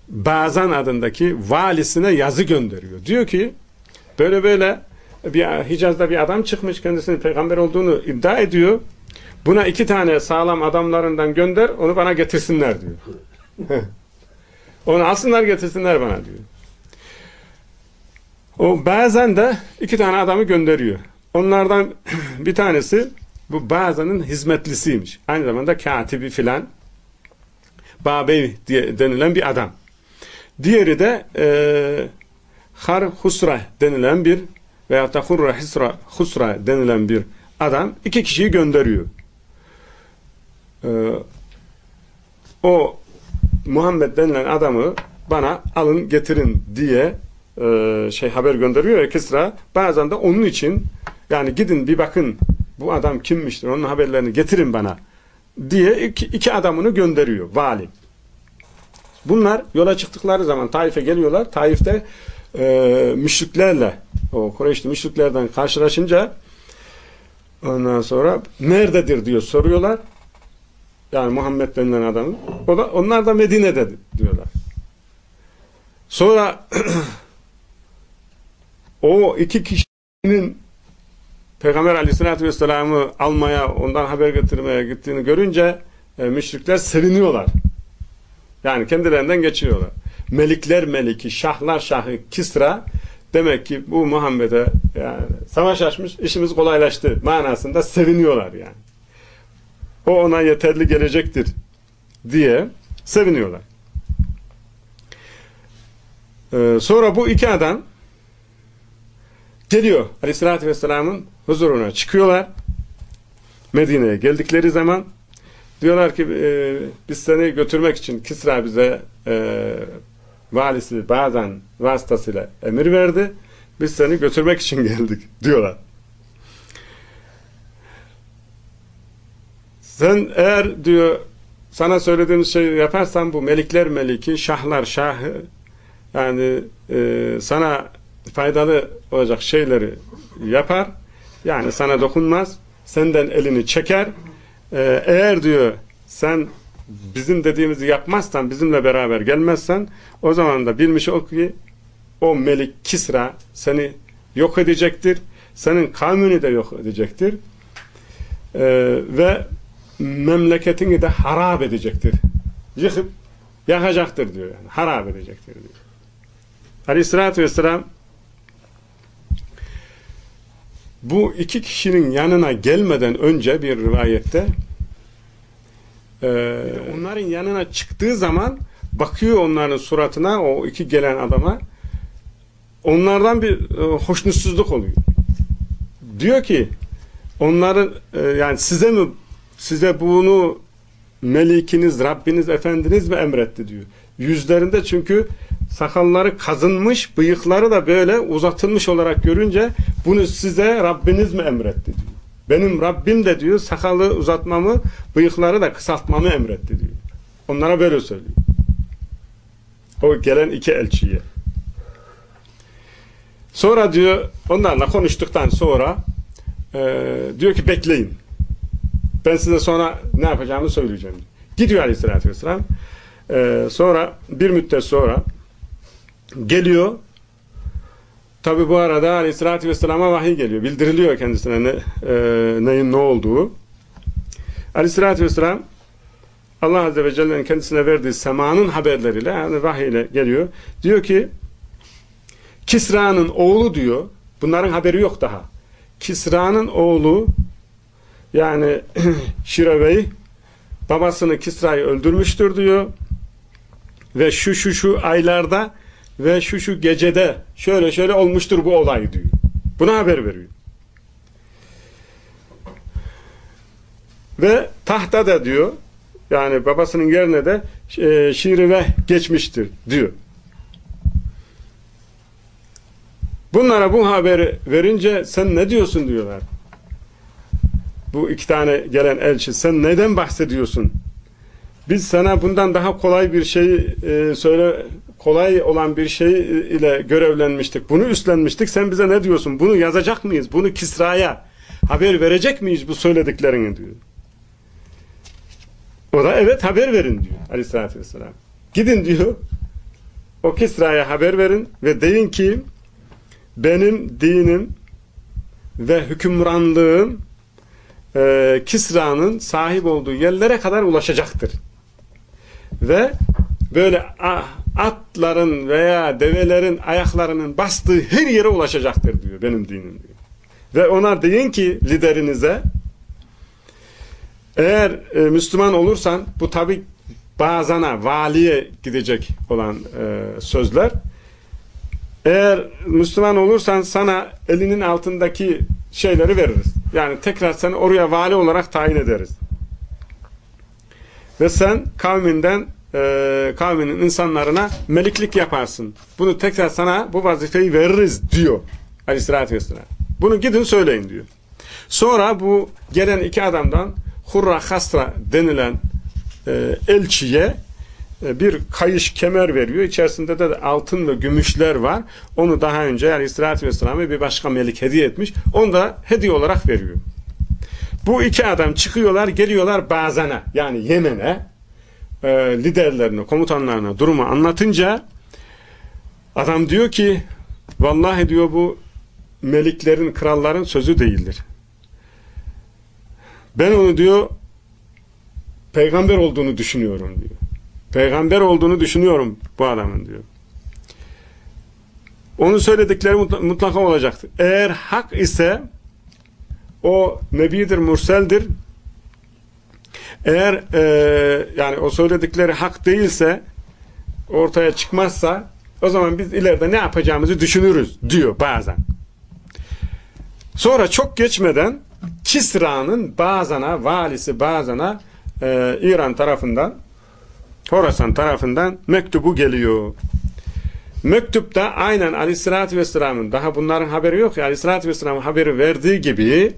S1: Bazan adındaki valisine yazı gönderiyor. Diyor ki böyle böyle bir Hicaz'da bir adam çıkmış kendisinin peygamber olduğunu iddia ediyor. Buna iki tane sağlam adamlarından gönder onu bana getirsinler diyor. onu alsınlar getirsinler bana diyor. O bazen de iki tane adamı gönderiyor. Onlardan bir tanesi bu Bazan'ın hizmetlisiymiş. Aynı zamanda katibi filan Babey diye denilen bir adam. Diğeri de e, Har Husra denilen bir veya da Hurra Husra, Husra denilen bir adam iki kişiyi gönderiyor. E, o Muhammed denilen adamı bana alın getirin diye e, şey haber gönderiyor ya Kisra bazen de onun için yani gidin bir bakın bu adam kimmiştir onun haberlerini getirin bana diye iki, iki adamını gönderiyor vali. Bunlar yola çıktıkları zaman Taif'e geliyorlar. Taif'te e, müşriklerle o Kureyşli müşriklerden karşılaşınca ondan sonra nerededir diyor soruyorlar. Yani Muhammed denilen adamın. O da, onlar da Medine'de diyorlar. Sonra o iki kişinin Peygamber aleyhissalatü vesselam'ı almaya, ondan haber getirmeye gittiğini görünce e, müşrikler seviniyorlar. Yani kendilerinden geçiyorlar. Melikler meliki, şahlar şahı Kisra demek ki bu Muhammed'e yani savaş açmış, işimiz kolaylaştı manasında seviniyorlar yani. O ona yeterli gelecektir diye seviniyorlar. Ee, sonra bu iki adam geliyor Aleyhisselatü Vesselam'ın huzuruna çıkıyorlar. Medine'ye geldikleri zaman Diyorlar ki e, biz seni götürmek için Kisra bize e, valisi bazen vasıtasıyla emir verdi. Biz seni götürmek için geldik diyorlar. Sen eğer diyor sana söylediğimiz şeyi yaparsan bu melikler meliki, şahlar şahı yani e, sana faydalı olacak şeyleri yapar. Yani sana dokunmaz. Senden elini çeker ee, eğer diyor sen bizim dediğimizi yapmazsan, bizimle beraber gelmezsen o zaman da bilmiş ol ki o Melik Kisra seni yok edecektir. Senin kavmini de yok edecektir. Ee, ve memleketini de harap edecektir. Yıkıp yakacaktır diyor. Yani. Harap edecektir diyor. Aleyhissalatü vesselam bu iki kişinin yanına gelmeden önce bir rivayette e, onların yanına çıktığı zaman bakıyor onların suratına o iki gelen adama onlardan bir e, hoşnutsuzluk oluyor. Diyor ki onların e, yani size mi size bunu melikiniz, Rabbiniz, Efendiniz mi emretti diyor. Yüzlerinde çünkü sakalları kazınmış, bıyıkları da böyle uzatılmış olarak görünce bunu size Rabbiniz mi emretti diyor. Benim Rabbim de diyor sakalı uzatmamı, bıyıkları da kısaltmamı emretti diyor. Onlara böyle söylüyor. O gelen iki elçiye. Sonra diyor onlarla konuştuktan sonra e, diyor ki bekleyin. Ben size sonra ne yapacağımı söyleyeceğim. Gidiyor aleyhissalatü vesselam. E, sonra bir müddet sonra geliyor. Tabi bu arada aleyhissalatü vesselama vahiy geliyor. Bildiriliyor kendisine ne, e, neyin ne olduğu. Aleyhissalatü vesselam Allah Azze ve Celle'nin kendisine verdiği semanın haberleriyle yani vahiy ile geliyor. Diyor ki Kisra'nın oğlu diyor. Bunların haberi yok daha. Kisra'nın oğlu yani Şirevey babasını Kisra'yı öldürmüştür diyor. Ve şu şu şu aylarda ve şu şu gecede şöyle şöyle olmuştur bu olay diyor. Buna haber veriyor. Ve tahta da diyor yani babasının yerine de e, Şirive geçmiştir diyor. Bunlara bu haberi verince sen ne diyorsun diyorlar. Bu iki tane gelen elçi sen neden bahsediyorsun? Biz sana bundan daha kolay bir şey e, söyle kolay olan bir şey ile görevlenmiştik. Bunu üstlenmiştik. Sen bize ne diyorsun? Bunu yazacak mıyız? Bunu Kisra'ya haber verecek miyiz bu söylediklerini diyor. O da evet haber verin diyor aleyhissalatü vesselam. Gidin diyor o Kisra'ya haber verin ve deyin ki benim dinim ve hükümranlığım e, Kisra'nın sahip olduğu yerlere kadar ulaşacaktır. Ve böyle atların veya develerin ayaklarının bastığı her yere ulaşacaktır diyor benim dinim diyor. Ve ona deyin ki liderinize eğer e, Müslüman olursan bu tabi bazana, valiye gidecek olan e, sözler eğer Müslüman olursan sana elinin altındaki şeyleri veririz. Yani tekrar seni oraya vali olarak tayin ederiz. Ve sen kavminden e, kavminin insanlarına meliklik yaparsın. Bunu tekrar sana bu vazifeyi veririz diyor aleyhissalatü vesselam. Bunu gidin söyleyin diyor. Sonra bu gelen iki adamdan Hurra Hasra denilen e, elçiye e, bir kayış kemer veriyor. İçerisinde de altın ve gümüşler var. Onu daha önce Aleyhisselatü Vesselam'a bir başka melik hediye etmiş. Onu da hediye olarak veriyor. Bu iki adam çıkıyorlar, geliyorlar Bazan'a yani Yemen'e e, liderlerine, komutanlarına durumu anlatınca adam diyor ki vallahi diyor bu meliklerin, kralların sözü değildir. Ben onu diyor peygamber olduğunu düşünüyorum diyor. Peygamber olduğunu düşünüyorum bu adamın diyor. Onun söyledikleri mutlaka olacaktır. Eğer hak ise o nebidir, murseldir. Eğer e, yani o söyledikleri hak değilse ortaya çıkmazsa o zaman biz ileride ne yapacağımızı düşünürüz diyor bazen. Sonra çok geçmeden Kisra'nın Bazan'a, valisi Bazan'a e, İran tarafından Horasan tarafından mektubu geliyor. Mektupta aynen Aleyhisselatü Vesselam'ın daha bunların haberi yok ya Aleyhisselatü Vesselam'ın haberi verdiği gibi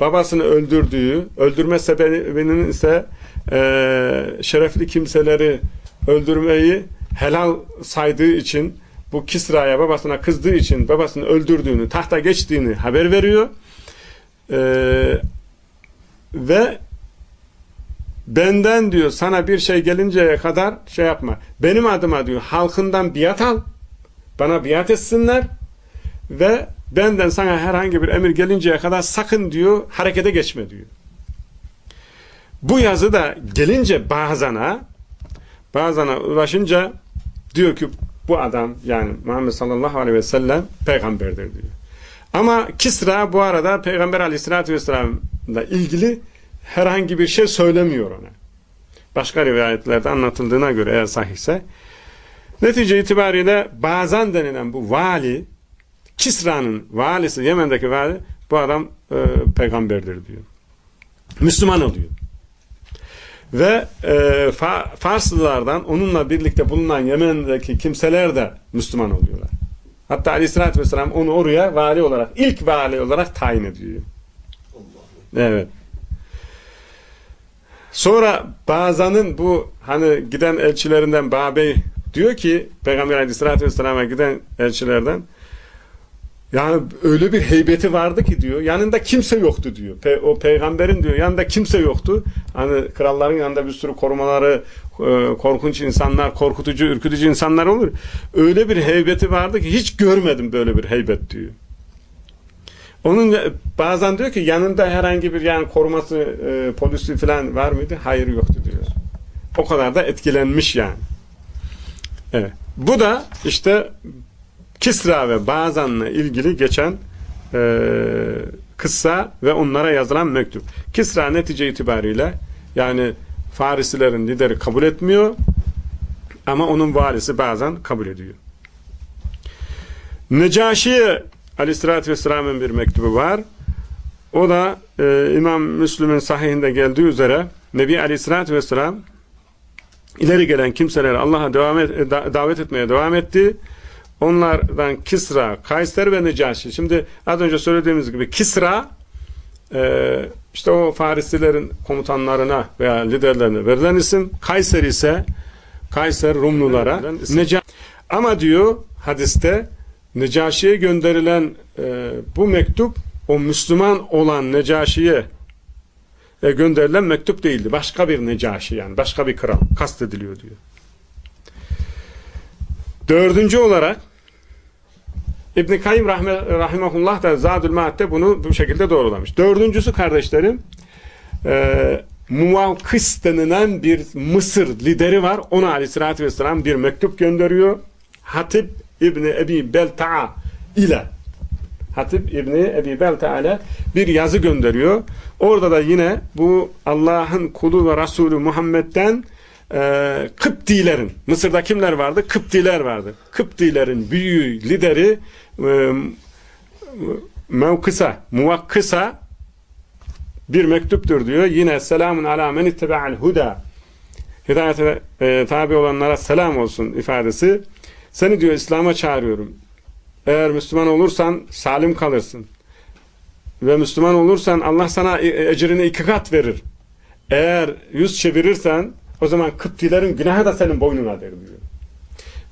S1: babasını öldürdüğü, öldürme sebebinin ise e, şerefli kimseleri öldürmeyi helal saydığı için bu Kisra'ya babasına kızdığı için babasını öldürdüğünü, tahta geçtiğini haber veriyor. Ee, ve benden diyor sana bir şey gelinceye kadar şey yapma. Benim adıma diyor halkından biat al. Bana biat etsinler ve benden sana herhangi bir emir gelinceye kadar sakın diyor harekete geçme diyor. Bu yazı da gelince bazana bazana ulaşınca diyor ki bu adam yani Muhammed sallallahu aleyhi ve sellem peygamberdir diyor. Ama Kisra bu arada Peygamber aleyhissalatü vesselam'la ilgili herhangi bir şey söylemiyor ona. Başka rivayetlerde anlatıldığına göre eğer sahihse. Netice itibariyle Bazan denilen bu vali Kisra'nın valisi, Yemen'deki vali bu adam e, peygamberdir diyor. Müslüman oluyor. Ve e, Fa Farslılardan onunla birlikte bulunan Yemen'deki kimseler de Müslüman oluyorlar. Hatta aleyhissalatü vesselam onu oraya vali olarak, ilk vali olarak tayin ediyor. Evet. Sonra Bazan'ın bu hani giden elçilerinden Babey diyor ki Peygamber aleyhissalatü vesselam'a giden elçilerden Yani öyle bir heybeti vardı ki diyor. Yanında kimse yoktu diyor. Pe o peygamberin diyor yanında kimse yoktu. Hani kralların yanında bir sürü korumaları, e, korkunç insanlar, korkutucu, ürkütücü insanlar olur. Öyle bir heybeti vardı ki hiç görmedim böyle bir heybet diyor. Onun bazen diyor ki yanında herhangi bir yani koruması, e, polisi falan var mıydı? Hayır yoktu diyor. O kadar da etkilenmiş yani. Evet. Bu da işte Kisra ve Bazan'la ilgili geçen e, kıssa ve onlara yazılan mektup. Kisra netice itibariyle yani Farisilerin lideri kabul etmiyor ama onun valisi bazen kabul ediyor. Necaşi'ye aleyhissalatü vesselamın bir mektubu var. O da e, İmam Müslüm'ün sahihinde geldiği üzere Nebi aleyhissalatü vesselam ileri gelen kimseleri Allah'a davet etmeye devam etti. Onlardan Kisra, Kayser ve Necaşi. Şimdi az önce söylediğimiz gibi Kisra e, işte o Farisilerin komutanlarına veya liderlerine verilen isim. Kayser ise Kayser Rumlulara. Neca Ama diyor hadiste Necaşi'ye gönderilen e, bu mektup o Müslüman olan Necaşi'ye e, gönderilen mektup değildi. Başka bir Necaşi yani başka bir kral kastediliyor diyor. Dördüncü olarak İbn-i Kayyum Rahme, Rahimahullah da Zadül Maat'te bunu bu şekilde doğrulamış. Dördüncüsü kardeşlerim e, Muvavkıs denilen bir Mısır lideri var. Ona aleyhissalatü vesselam bir mektup gönderiyor. Hatip İbni Ebi Belta'a ile Hatip İbni Ebi Belta'a ile bir yazı gönderiyor. Orada da yine bu Allah'ın kulu ve Resulü Muhammed'den e, Kıptilerin, Mısır'da kimler vardı? Kıptiler vardı. Kıptilerin büyüğü, lideri e, mevkısa, muvakkısa bir mektuptur diyor. Yine selamun ala men ittebe'al huda hidayete e, tabi olanlara selam olsun ifadesi. Seni diyor İslam'a çağırıyorum. Eğer Müslüman olursan salim kalırsın. Ve Müslüman olursan Allah sana e, ecrini iki kat verir. Eğer yüz çevirirsen o zaman Kıptilerin günahı da senin boynuna der diyor.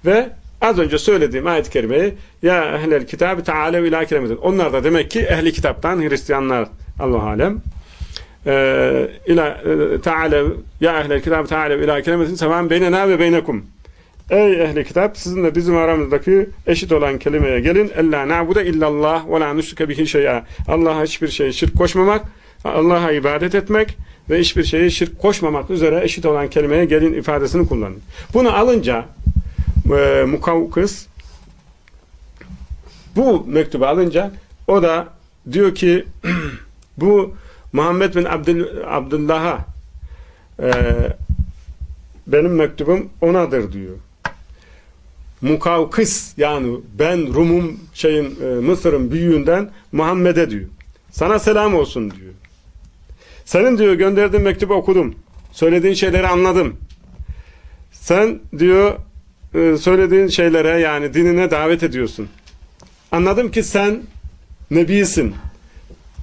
S1: Ve az önce söylediğim ayet-i kerimeyi ya ehlel kitabı taalev ila kelimetin. Onlar da demek ki ehli kitaptan Hristiyanlar Allah alem ee, ila e, taalev ya ehlel kitabı taalev ila kelimetin sevan beynena ve beynekum. Ey ehli kitap sizinle bizim aramızdaki eşit olan kelimeye gelin. Ella na'bude illallah ve la nüşrike bihi şey'a. Allah'a hiçbir şey şirk koşmamak, Allah'a ibadet etmek ve hiçbir şeyi şirk koşmamak üzere eşit olan kelimeye gelin ifadesini kullanın. Bunu alınca e, Mukavkıs bu mektubu alınca o da diyor ki bu Muhammed bin Abdül, Abdullah'a e, benim mektubum onadır diyor. Mukavkıs yani ben Rum'um şeyin e, Mısır'ın büyüğünden Muhammed'e diyor. Sana selam olsun diyor. Senin diyor gönderdiğin mektubu okudum. Söylediğin şeyleri anladım. Sen diyor e, söylediğin şeylere yani dinine davet ediyorsun. Anladım ki sen nebisin.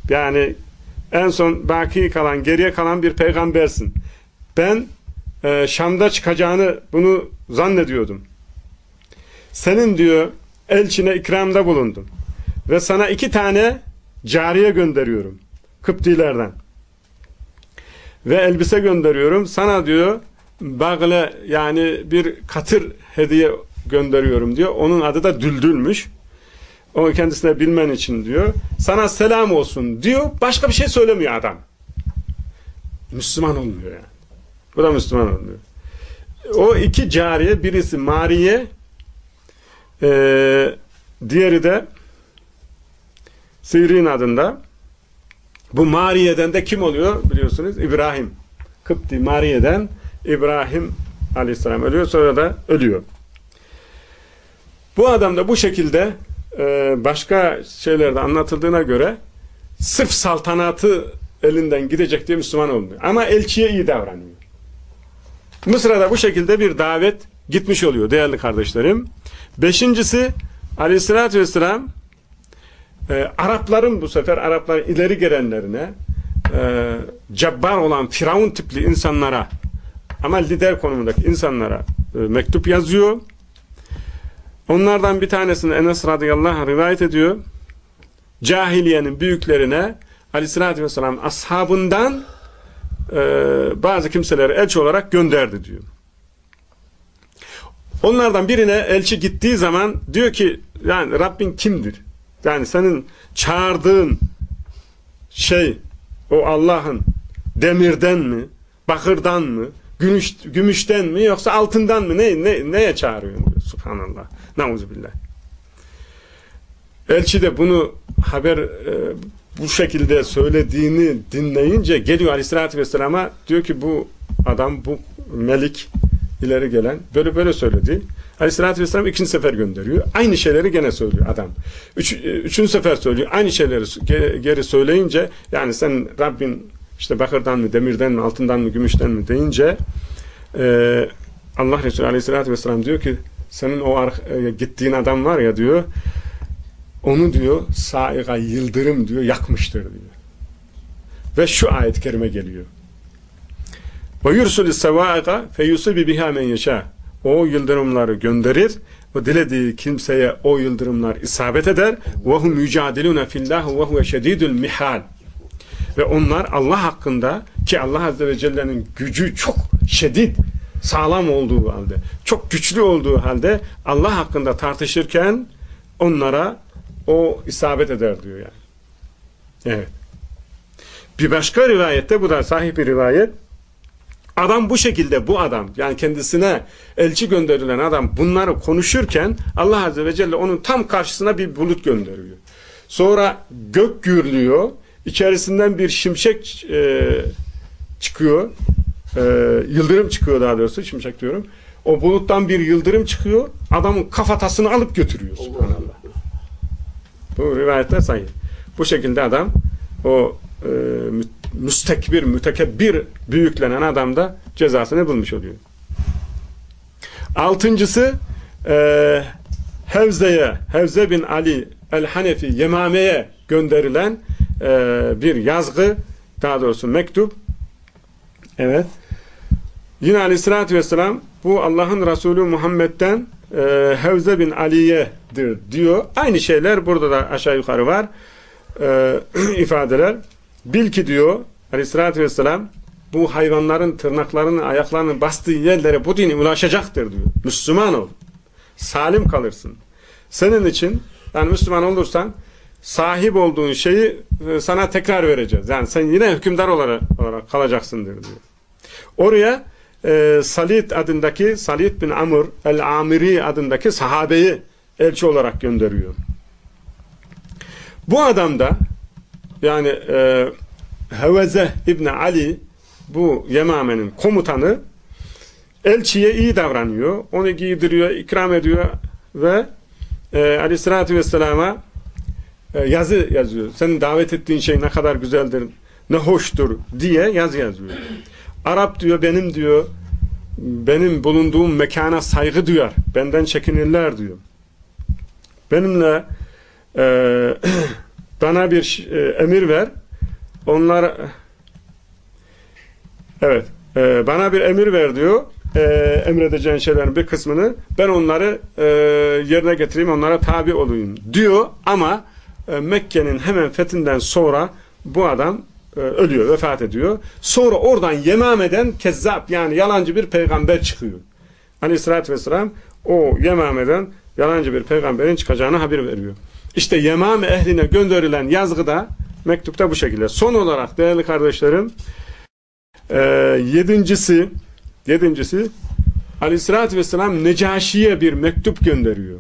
S1: Yani en son baki kalan, geriye kalan bir peygambersin. Ben e, Şam'da çıkacağını bunu zannediyordum. Senin diyor elçine ikramda bulundum. Ve sana iki tane cariye gönderiyorum. Kıptilerden ve elbise gönderiyorum. Sana diyor bagle yani bir katır hediye gönderiyorum diyor. Onun adı da Düldül'müş. O kendisine bilmen için diyor. Sana selam olsun diyor. Başka bir şey söylemiyor adam. Müslüman olmuyor yani. Bu da Müslüman olmuyor. O iki cariye birisi Mariye e, diğeri de Sirin adında bu Mariye'den de kim oluyor biliyorsunuz? İbrahim. Kıpti Mariye'den İbrahim aleyhisselam ölüyor. Sonra da ölüyor. Bu adam da bu şekilde e, başka şeylerde anlatıldığına göre sırf saltanatı elinden gidecek diye Müslüman olmuyor. Ama elçiye iyi davranıyor. Mısır'a da bu şekilde bir davet gitmiş oluyor değerli kardeşlerim. Beşincisi aleyhissalatü vesselam e, Arapların bu sefer Araplar ileri gelenlerine e, cabbar olan firavun tipli insanlara ama lider konumundaki insanlara e, mektup yazıyor. Onlardan bir tanesini Enes radıyallahu anh rivayet ediyor. cahiliyenin büyüklerine aleyhissalatü vesselam ashabından e, bazı kimseleri elçi olarak gönderdi diyor. Onlardan birine elçi gittiği zaman diyor ki yani Rabbin kimdir? Yani senin çağırdığın şey o Allah'ın demirden mi, bakırdan mı, gümüş, gümüşten mi yoksa altından mı ne, ne neye çağırıyorsun diyor. Subhanallah. Nauzubillah. Elçi de bunu haber e, bu şekilde söylediğini dinleyince geliyor aleyhissalatü vesselama diyor ki bu adam bu melik ileri gelen böyle böyle söyledi. Aleyhissalatü vesselam ikinci sefer gönderiyor. Aynı şeyleri gene söylüyor adam. Üç, e, üçüncü sefer söylüyor. Aynı şeyleri geri söyleyince yani sen Rabbin işte bakırdan mı, demirden mi, altından mı, gümüşten mi deyince e, Allah Resulü Aleyhisselatü Vesselam diyor ki senin o e, gittiğin adam var ya diyor onu diyor saiga yıldırım diyor yakmıştır diyor. Ve şu ayet-i kerime geliyor. Ve yursulü sevâika fe yusibi biha men yeşâ. O yıldırımları gönderir ve dilediği kimseye o yıldırımlar isabet eder. Ve hum yücadilûne fillâhu ve huve şedîdül mihal. Ve onlar Allah hakkında ki Allah Azze ve Celle'nin gücü çok şiddet, sağlam olduğu halde, çok güçlü olduğu halde Allah hakkında tartışırken onlara o isabet eder diyor yani. Evet. Bir başka rivayette bu da sahih bir rivayet. Adam bu şekilde bu adam yani kendisine elçi gönderilen adam bunları konuşurken Allah Azze ve Celle onun tam karşısına bir bulut gönderiyor. Sonra gök gürlüyor içerisinden bir şimşek e, çıkıyor. E, yıldırım çıkıyor daha doğrusu. Şimşek diyorum. O buluttan bir yıldırım çıkıyor. Adamın kafatasını alıp götürüyor. Subhanallah. Bu rivayetler sayı. Bu şekilde adam o e, müstekbir, mütekebbir büyüklenen adam da cezasını bulmuş oluyor. Altıncısı e, Hevze'ye, Hevze bin Ali el-Hanefi Yemame'ye gönderilen e, bir yazgı daha doğrusu mektup evet yine aleyhissalatü vesselam bu Allah'ın Resulü Muhammed'den e, Hevze bin Aliye'dir diyor. Aynı şeyler burada da aşağı yukarı var e, ifadeler. Bil ki diyor aleyhissalatü vesselam bu hayvanların tırnaklarını ayaklarını bastığı yerlere bu dini ulaşacaktır diyor. Müslüman ol. Salim kalırsın. Senin için yani Müslüman olursan sahip olduğun şeyi e, sana tekrar vereceğiz. Yani sen yine hükümdar olarak, olarak kalacaksındır diyor. Oraya e, Salit adındaki Salit bin Amr el-Amiri adındaki sahabeyi elçi olarak gönderiyor. Bu adam da yani e, Heveze İbni Ali bu Yemame'nin komutanı elçiye iyi davranıyor. Onu giydiriyor, ikram ediyor ve e, aleyhissalatü vesselama e, yazı yazıyor. Senin davet ettiğin şey ne kadar güzeldir, ne hoştur diye yazı yazıyor. Arap diyor benim diyor benim bulunduğum mekana saygı duyar. Benden çekinirler diyor. Benimle e, bana bir e, emir ver. Onlar evet e, bana bir emir ver diyor. E, emredeceğin şeylerin bir kısmını ben onları e, yerine getireyim onlara tabi olayım diyor ama e, Mekke'nin hemen fethinden sonra bu adam e, ölüyor, vefat ediyor. Sonra oradan Yemame'den kezzap yani yalancı bir peygamber çıkıyor. Aleyhissalatü vesselam o Yemame'den yalancı bir peygamberin çıkacağını haber veriyor. İşte Yemame ehline gönderilen yazgıda mektupta bu şekilde. Son olarak değerli kardeşlerim e, yedincisi yedincisi Aleyhissalatü vesselam Necaşi'ye bir mektup gönderiyor.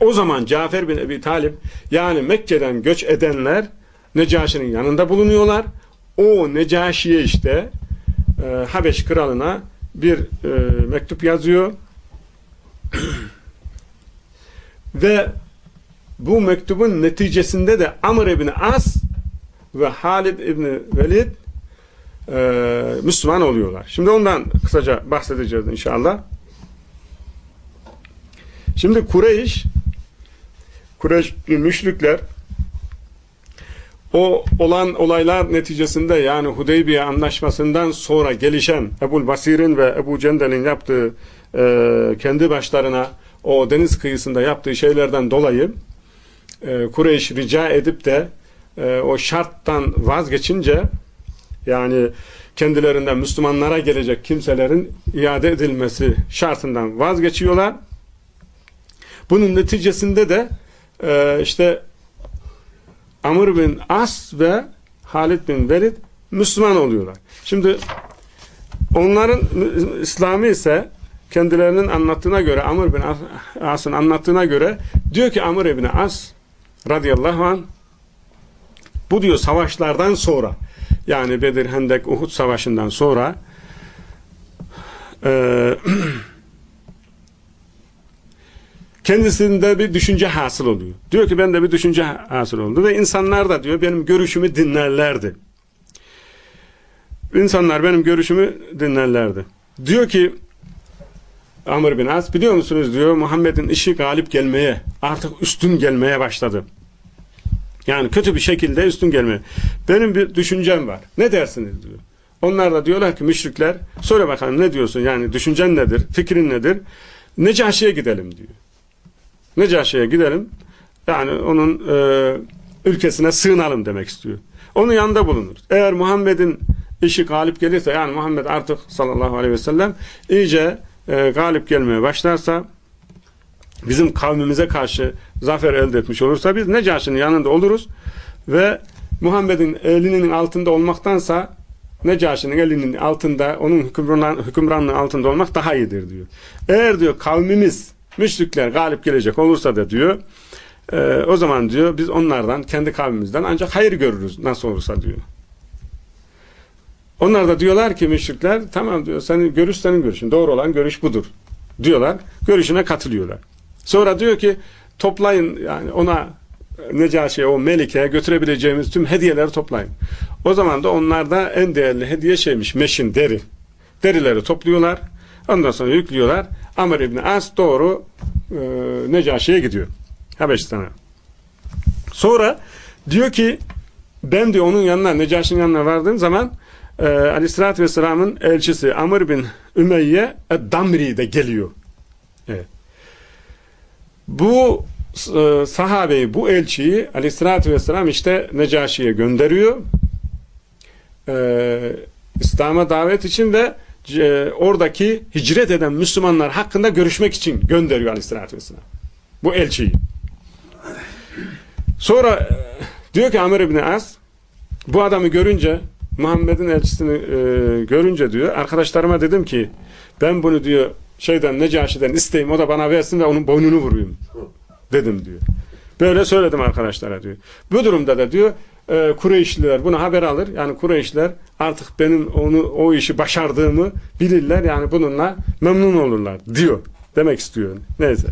S1: O zaman Cafer bin Ebi Talip yani Mekke'den göç edenler Necaşi'nin yanında bulunuyorlar. O Necaşi'ye işte e, Habeş kralına bir e, mektup yazıyor. Ve bu mektubun neticesinde de Amr ibn As ve Halid ibn Velid e, Müslüman oluyorlar. Şimdi ondan kısaca bahsedeceğiz inşallah. Şimdi Kureyş Kureyşli müşrikler o olan olaylar neticesinde yani Hudeybiye anlaşmasından sonra gelişen Ebul Basir'in ve Ebu Cendel'in yaptığı e, kendi başlarına o deniz kıyısında yaptığı şeylerden dolayı e, Kureyş rica edip de e, o şarttan vazgeçince yani kendilerinden Müslümanlara gelecek kimselerin iade edilmesi şartından vazgeçiyorlar. Bunun neticesinde de e, işte Amr bin As ve Halid bin Velid Müslüman oluyorlar. Şimdi onların İslami ise kendilerinin anlattığına göre Amr bin As'ın anlattığına göre diyor ki Amr bin As radıyallahu anh bu diyor savaşlardan sonra yani Bedir, Hendek, Uhud savaşından sonra e, kendisinde bir düşünce hasıl oluyor. Diyor ki bende bir düşünce hasıl oldu ve insanlar da diyor benim görüşümü dinlerlerdi. İnsanlar benim görüşümü dinlerlerdi. Diyor ki Amr bin As biliyor musunuz diyor Muhammed'in işi galip gelmeye artık üstün gelmeye başladı. Yani kötü bir şekilde üstün gelmeye. Benim bir düşüncem var. Ne dersiniz diyor. Onlar da diyorlar ki müşrikler söyle bakalım ne diyorsun yani düşüncen nedir fikrin nedir Necaşi'ye gidelim diyor. Necaşi'ye gidelim yani onun e, ülkesine sığınalım demek istiyor. Onun yanında bulunur. Eğer Muhammed'in işi galip gelirse yani Muhammed artık sallallahu aleyhi ve sellem iyice e, galip gelmeye başlarsa bizim kavmimize karşı zafer elde etmiş olursa biz Necaşi'nin yanında oluruz ve Muhammed'in elinin altında olmaktansa Necaşi'nin elinin altında onun hükümran, hükümranlığı altında olmak daha iyidir diyor. Eğer diyor kavmimiz müşrikler galip gelecek olursa da diyor e, o zaman diyor biz onlardan kendi kavmimizden ancak hayır görürüz nasıl olursa diyor. Onlar da diyorlar ki müşrikler tamam diyor senin görüş senin görüşün doğru olan görüş budur diyorlar. Görüşüne katılıyorlar. Sonra diyor ki toplayın yani ona Necaşi'ye o Melik'e götürebileceğimiz tüm hediyeleri toplayın. O zaman da onlarda en değerli hediye şeymiş meşin deri. Derileri topluyorlar. Ondan sonra yüklüyorlar. Amr İbni As doğru e, Necaşi'ye gidiyor. Habeşistan'a. Sonra diyor ki ben diyor onun yanına Necaşi'nin yanına vardığım zaman e, Aleyhisselatü Vesselam'ın elçisi Amr bin Ümeyye Damri de geliyor. Evet. Bu e, sahabeyi, bu elçiyi Aleyhisselatü Vesselam işte Necaşi'ye gönderiyor. E, İslam'a davet için ve e, oradaki hicret eden Müslümanlar hakkında görüşmek için gönderiyor Aleyhisselatü Vesselam. Bu elçiyi. Sonra e, diyor ki Amr İbni As bu adamı görünce Muhammed'in elçisini e, görünce diyor arkadaşlarıma dedim ki ben bunu diyor şeyden Necaşi'den isteyeyim o da bana versin ve onun boynunu vurayım dedim diyor. Böyle söyledim arkadaşlara diyor. Bu durumda da diyor e, Kureyşliler bunu haber alır. Yani Kureyşliler artık benim onu o işi başardığımı bilirler. Yani bununla memnun olurlar diyor. Demek istiyor. Neyse.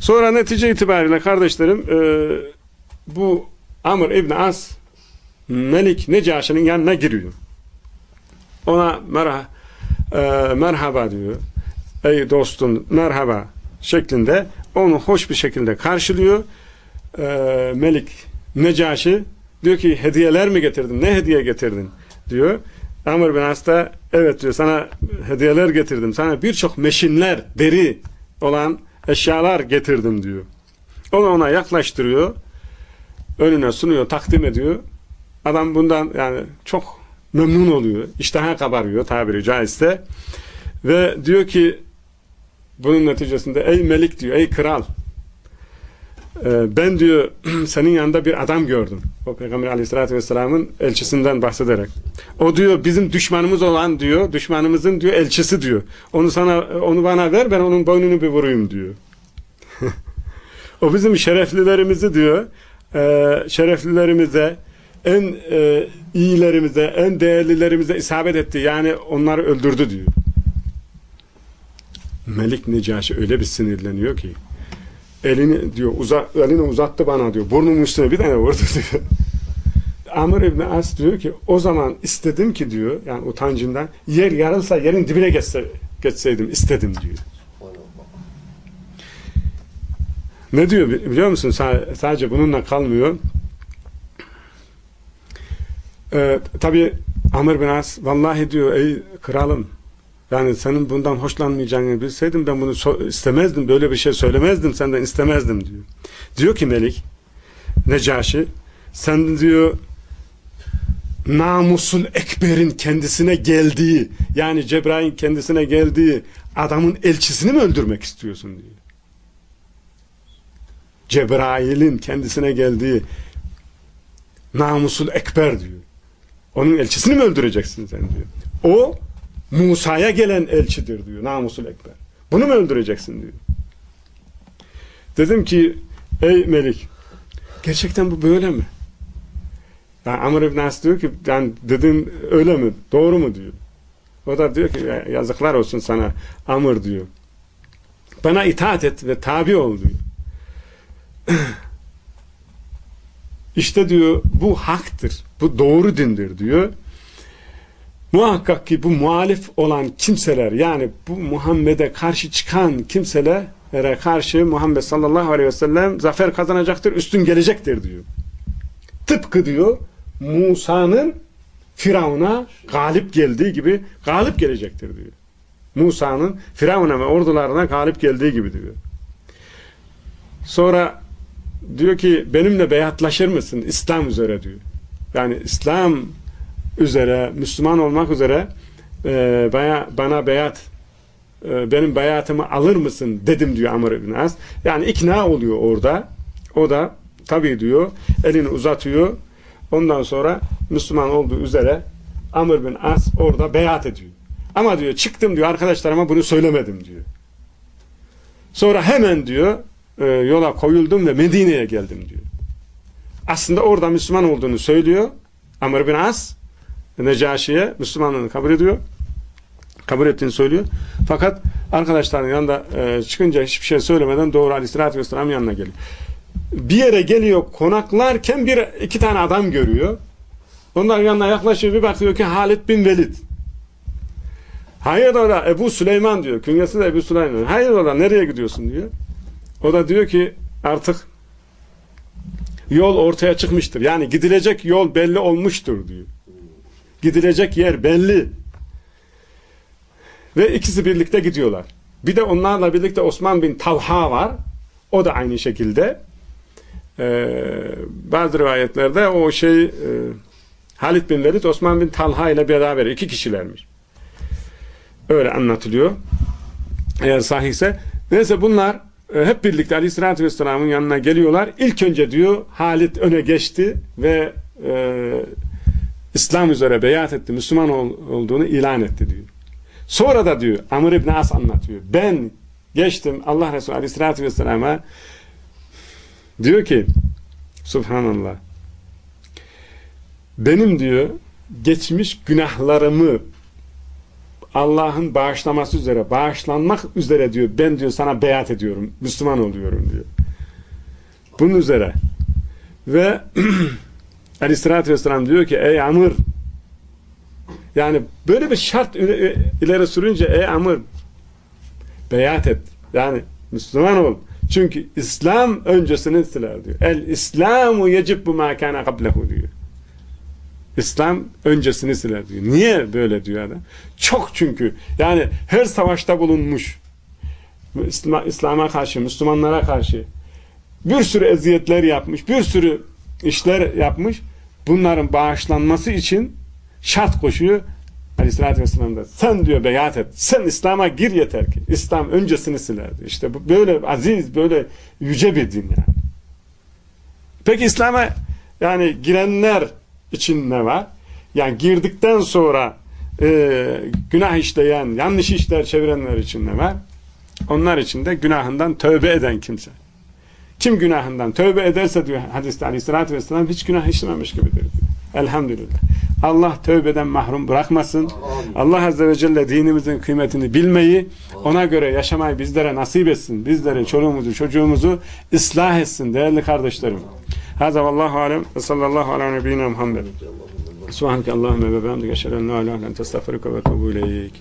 S1: Sonra netice itibariyle kardeşlerim e, bu Amr İbni As Melik Necaşi'nin yanına giriyor. Ona merha, e, merhaba diyor. Ey dostum merhaba şeklinde onu hoş bir şekilde karşılıyor. E, Melik Necaşi diyor ki hediyeler mi getirdin? Ne hediye getirdin? diyor. Amr bin As da evet diyor sana hediyeler getirdim. Sana birçok meşinler, deri olan eşyalar getirdim diyor. Onu ona yaklaştırıyor. Önüne sunuyor, takdim ediyor. Adam bundan yani çok memnun oluyor. İştaha kabarıyor tabiri caizse. Ve diyor ki bunun neticesinde ey melik diyor, ey kral e, ben diyor senin yanında bir adam gördüm. O Peygamber aleyhissalatü vesselamın elçisinden bahsederek. O diyor bizim düşmanımız olan diyor, düşmanımızın diyor elçisi diyor. Onu sana onu bana ver ben onun boynunu bir vurayım diyor. o bizim şereflilerimizi diyor, e, şereflilerimize en e, iyilerimize, en değerlilerimize isabet etti. Yani onları öldürdü diyor. Melik Necaşi öyle bir sinirleniyor ki elini diyor uza, elini uzattı bana diyor. Burnumun üstüne bir tane vurdu diyor. Amr İbni As diyor ki o zaman istedim ki diyor yani utancından yer yarılsa yerin dibine geçse, geçseydim istedim diyor. Ne diyor biliyor musun? Sadece bununla kalmıyor. Ee, tabi Amr bin As vallahi diyor ey kralım Yani senin bundan hoşlanmayacağını bilseydim ben bunu so istemezdim. Böyle bir şey söylemezdim. Senden istemezdim diyor. Diyor ki Melik Necaşi sen diyor namusul ekberin kendisine geldiği yani Cebrail'in kendisine geldiği adamın elçisini mi öldürmek istiyorsun diyor. Cebrail'in kendisine geldiği namusul ekber diyor. Onun elçisini mi öldüreceksin sen diyor. O Musa'ya gelen elçidir diyor namusul ekber. Bunu mu öldüreceksin diyor. Dedim ki ey Melik gerçekten bu böyle mi? Yani Amr ibn As diyor ki yani dedim öyle mi? Doğru mu diyor. O da diyor ki yazıklar olsun sana Amr diyor. Bana itaat et ve tabi ol diyor. İşte diyor bu haktır. Bu doğru dindir diyor. Muhakkak ki bu muhalif olan kimseler yani bu Muhammed'e karşı çıkan kimselere karşı Muhammed sallallahu aleyhi ve sellem zafer kazanacaktır, üstün gelecektir diyor. Tıpkı diyor Musa'nın Firavun'a galip geldiği gibi galip gelecektir diyor. Musa'nın Firavun'a ve ordularına galip geldiği gibi diyor. Sonra diyor ki benimle beyatlaşır mısın İslam üzere diyor. Yani İslam üzere, Müslüman olmak üzere e, bana, bana beyat e, benim beyatımı alır mısın dedim diyor Amr ibn As. Yani ikna oluyor orada. O da tabii diyor elini uzatıyor. Ondan sonra Müslüman olduğu üzere Amr bin As orada beyat ediyor. Ama diyor çıktım diyor arkadaşlarıma bunu söylemedim diyor. Sonra hemen diyor e, yola koyuldum ve Medine'ye geldim diyor. Aslında orada Müslüman olduğunu söylüyor. Amr bin As Necaşi'ye Müslümanlığını kabul ediyor. Kabul ettiğini söylüyor. Fakat arkadaşlarının yanında e, çıkınca hiçbir şey söylemeden doğru Aleyhisselatü Vesselam yanına geliyor. Bir yere geliyor konaklarken bir iki tane adam görüyor. Onların yanına yaklaşıyor bir bakıyor ki Halid bin Velid. Hayır ola Ebu Süleyman diyor. Künyesi de Ebu Süleyman. Hayır ola nereye gidiyorsun diyor. O da diyor ki artık yol ortaya çıkmıştır. Yani gidilecek yol belli olmuştur diyor. Gidilecek yer belli. Ve ikisi birlikte gidiyorlar. Bir de onlarla birlikte Osman bin Talha var. O da aynı şekilde. Ee, bazı rivayetlerde o şey e, Halid bin Velid Osman bin Talha ile beraber iki kişilermiş. Öyle anlatılıyor. Eğer sahihse. Neyse bunlar hep birlikte Aleyhisselatü Vesselam'ın yanına geliyorlar. İlk önce diyor Halid öne geçti ve e, İslam üzere beyat etti, Müslüman ol, olduğunu ilan etti diyor. Sonra da diyor Amr İbni As anlatıyor. Ben geçtim Allah Resulü Aleyhisselatü Vesselam'a diyor ki Subhanallah benim diyor geçmiş günahlarımı Allah'ın bağışlaması üzere, bağışlanmak üzere diyor, ben diyor sana beyat ediyorum, Müslüman oluyorum diyor. Bunun üzere. Ve Aleyhisselatü Vesselam diyor ki, ey Amr, yani böyle bir şart ileri sürünce, ey Amr, beyat et. Yani Müslüman ol. Çünkü İslam öncesini siler diyor. El İslamu yecibbu ma kana qablehu diyor. İslam öncesini siler diyor. Niye böyle diyor adam? Çok çünkü. Yani her savaşta bulunmuş. İslam'a karşı, Müslümanlara karşı bir sürü eziyetler yapmış, bir sürü işler yapmış. Bunların bağışlanması için şart koşuyor. Aleyhissalatü Vesselam da sen diyor beyat et. Sen İslam'a gir yeter ki. İslam öncesini siler diyor. İşte böyle aziz, böyle yüce bir din yani. Peki İslam'a yani girenler için ne var? Yani girdikten sonra e, günah işleyen, yanlış işler çevirenler için ne var? Onlar için de günahından tövbe eden kimse. Kim günahından tövbe ederse diyor hadiste aleyhissalatü vesselam hiç günah işlememiş gibidir diyor. Elhamdülillah. Allah tövbeden mahrum bırakmasın. Allah Azze ve Celle dinimizin kıymetini bilmeyi, ona göre yaşamayı bizlere nasip etsin. Bizleri, çoluğumuzu, çocuğumuzu ıslah etsin değerli kardeşlerim. Hâzâ vallahu alem ve sallallahu ala nebiyyina Muhammed. Subhaneke Allahümme ve bihamdike eşhedü en la ilahe illa ente estağfiruke ve etûbü ileyk.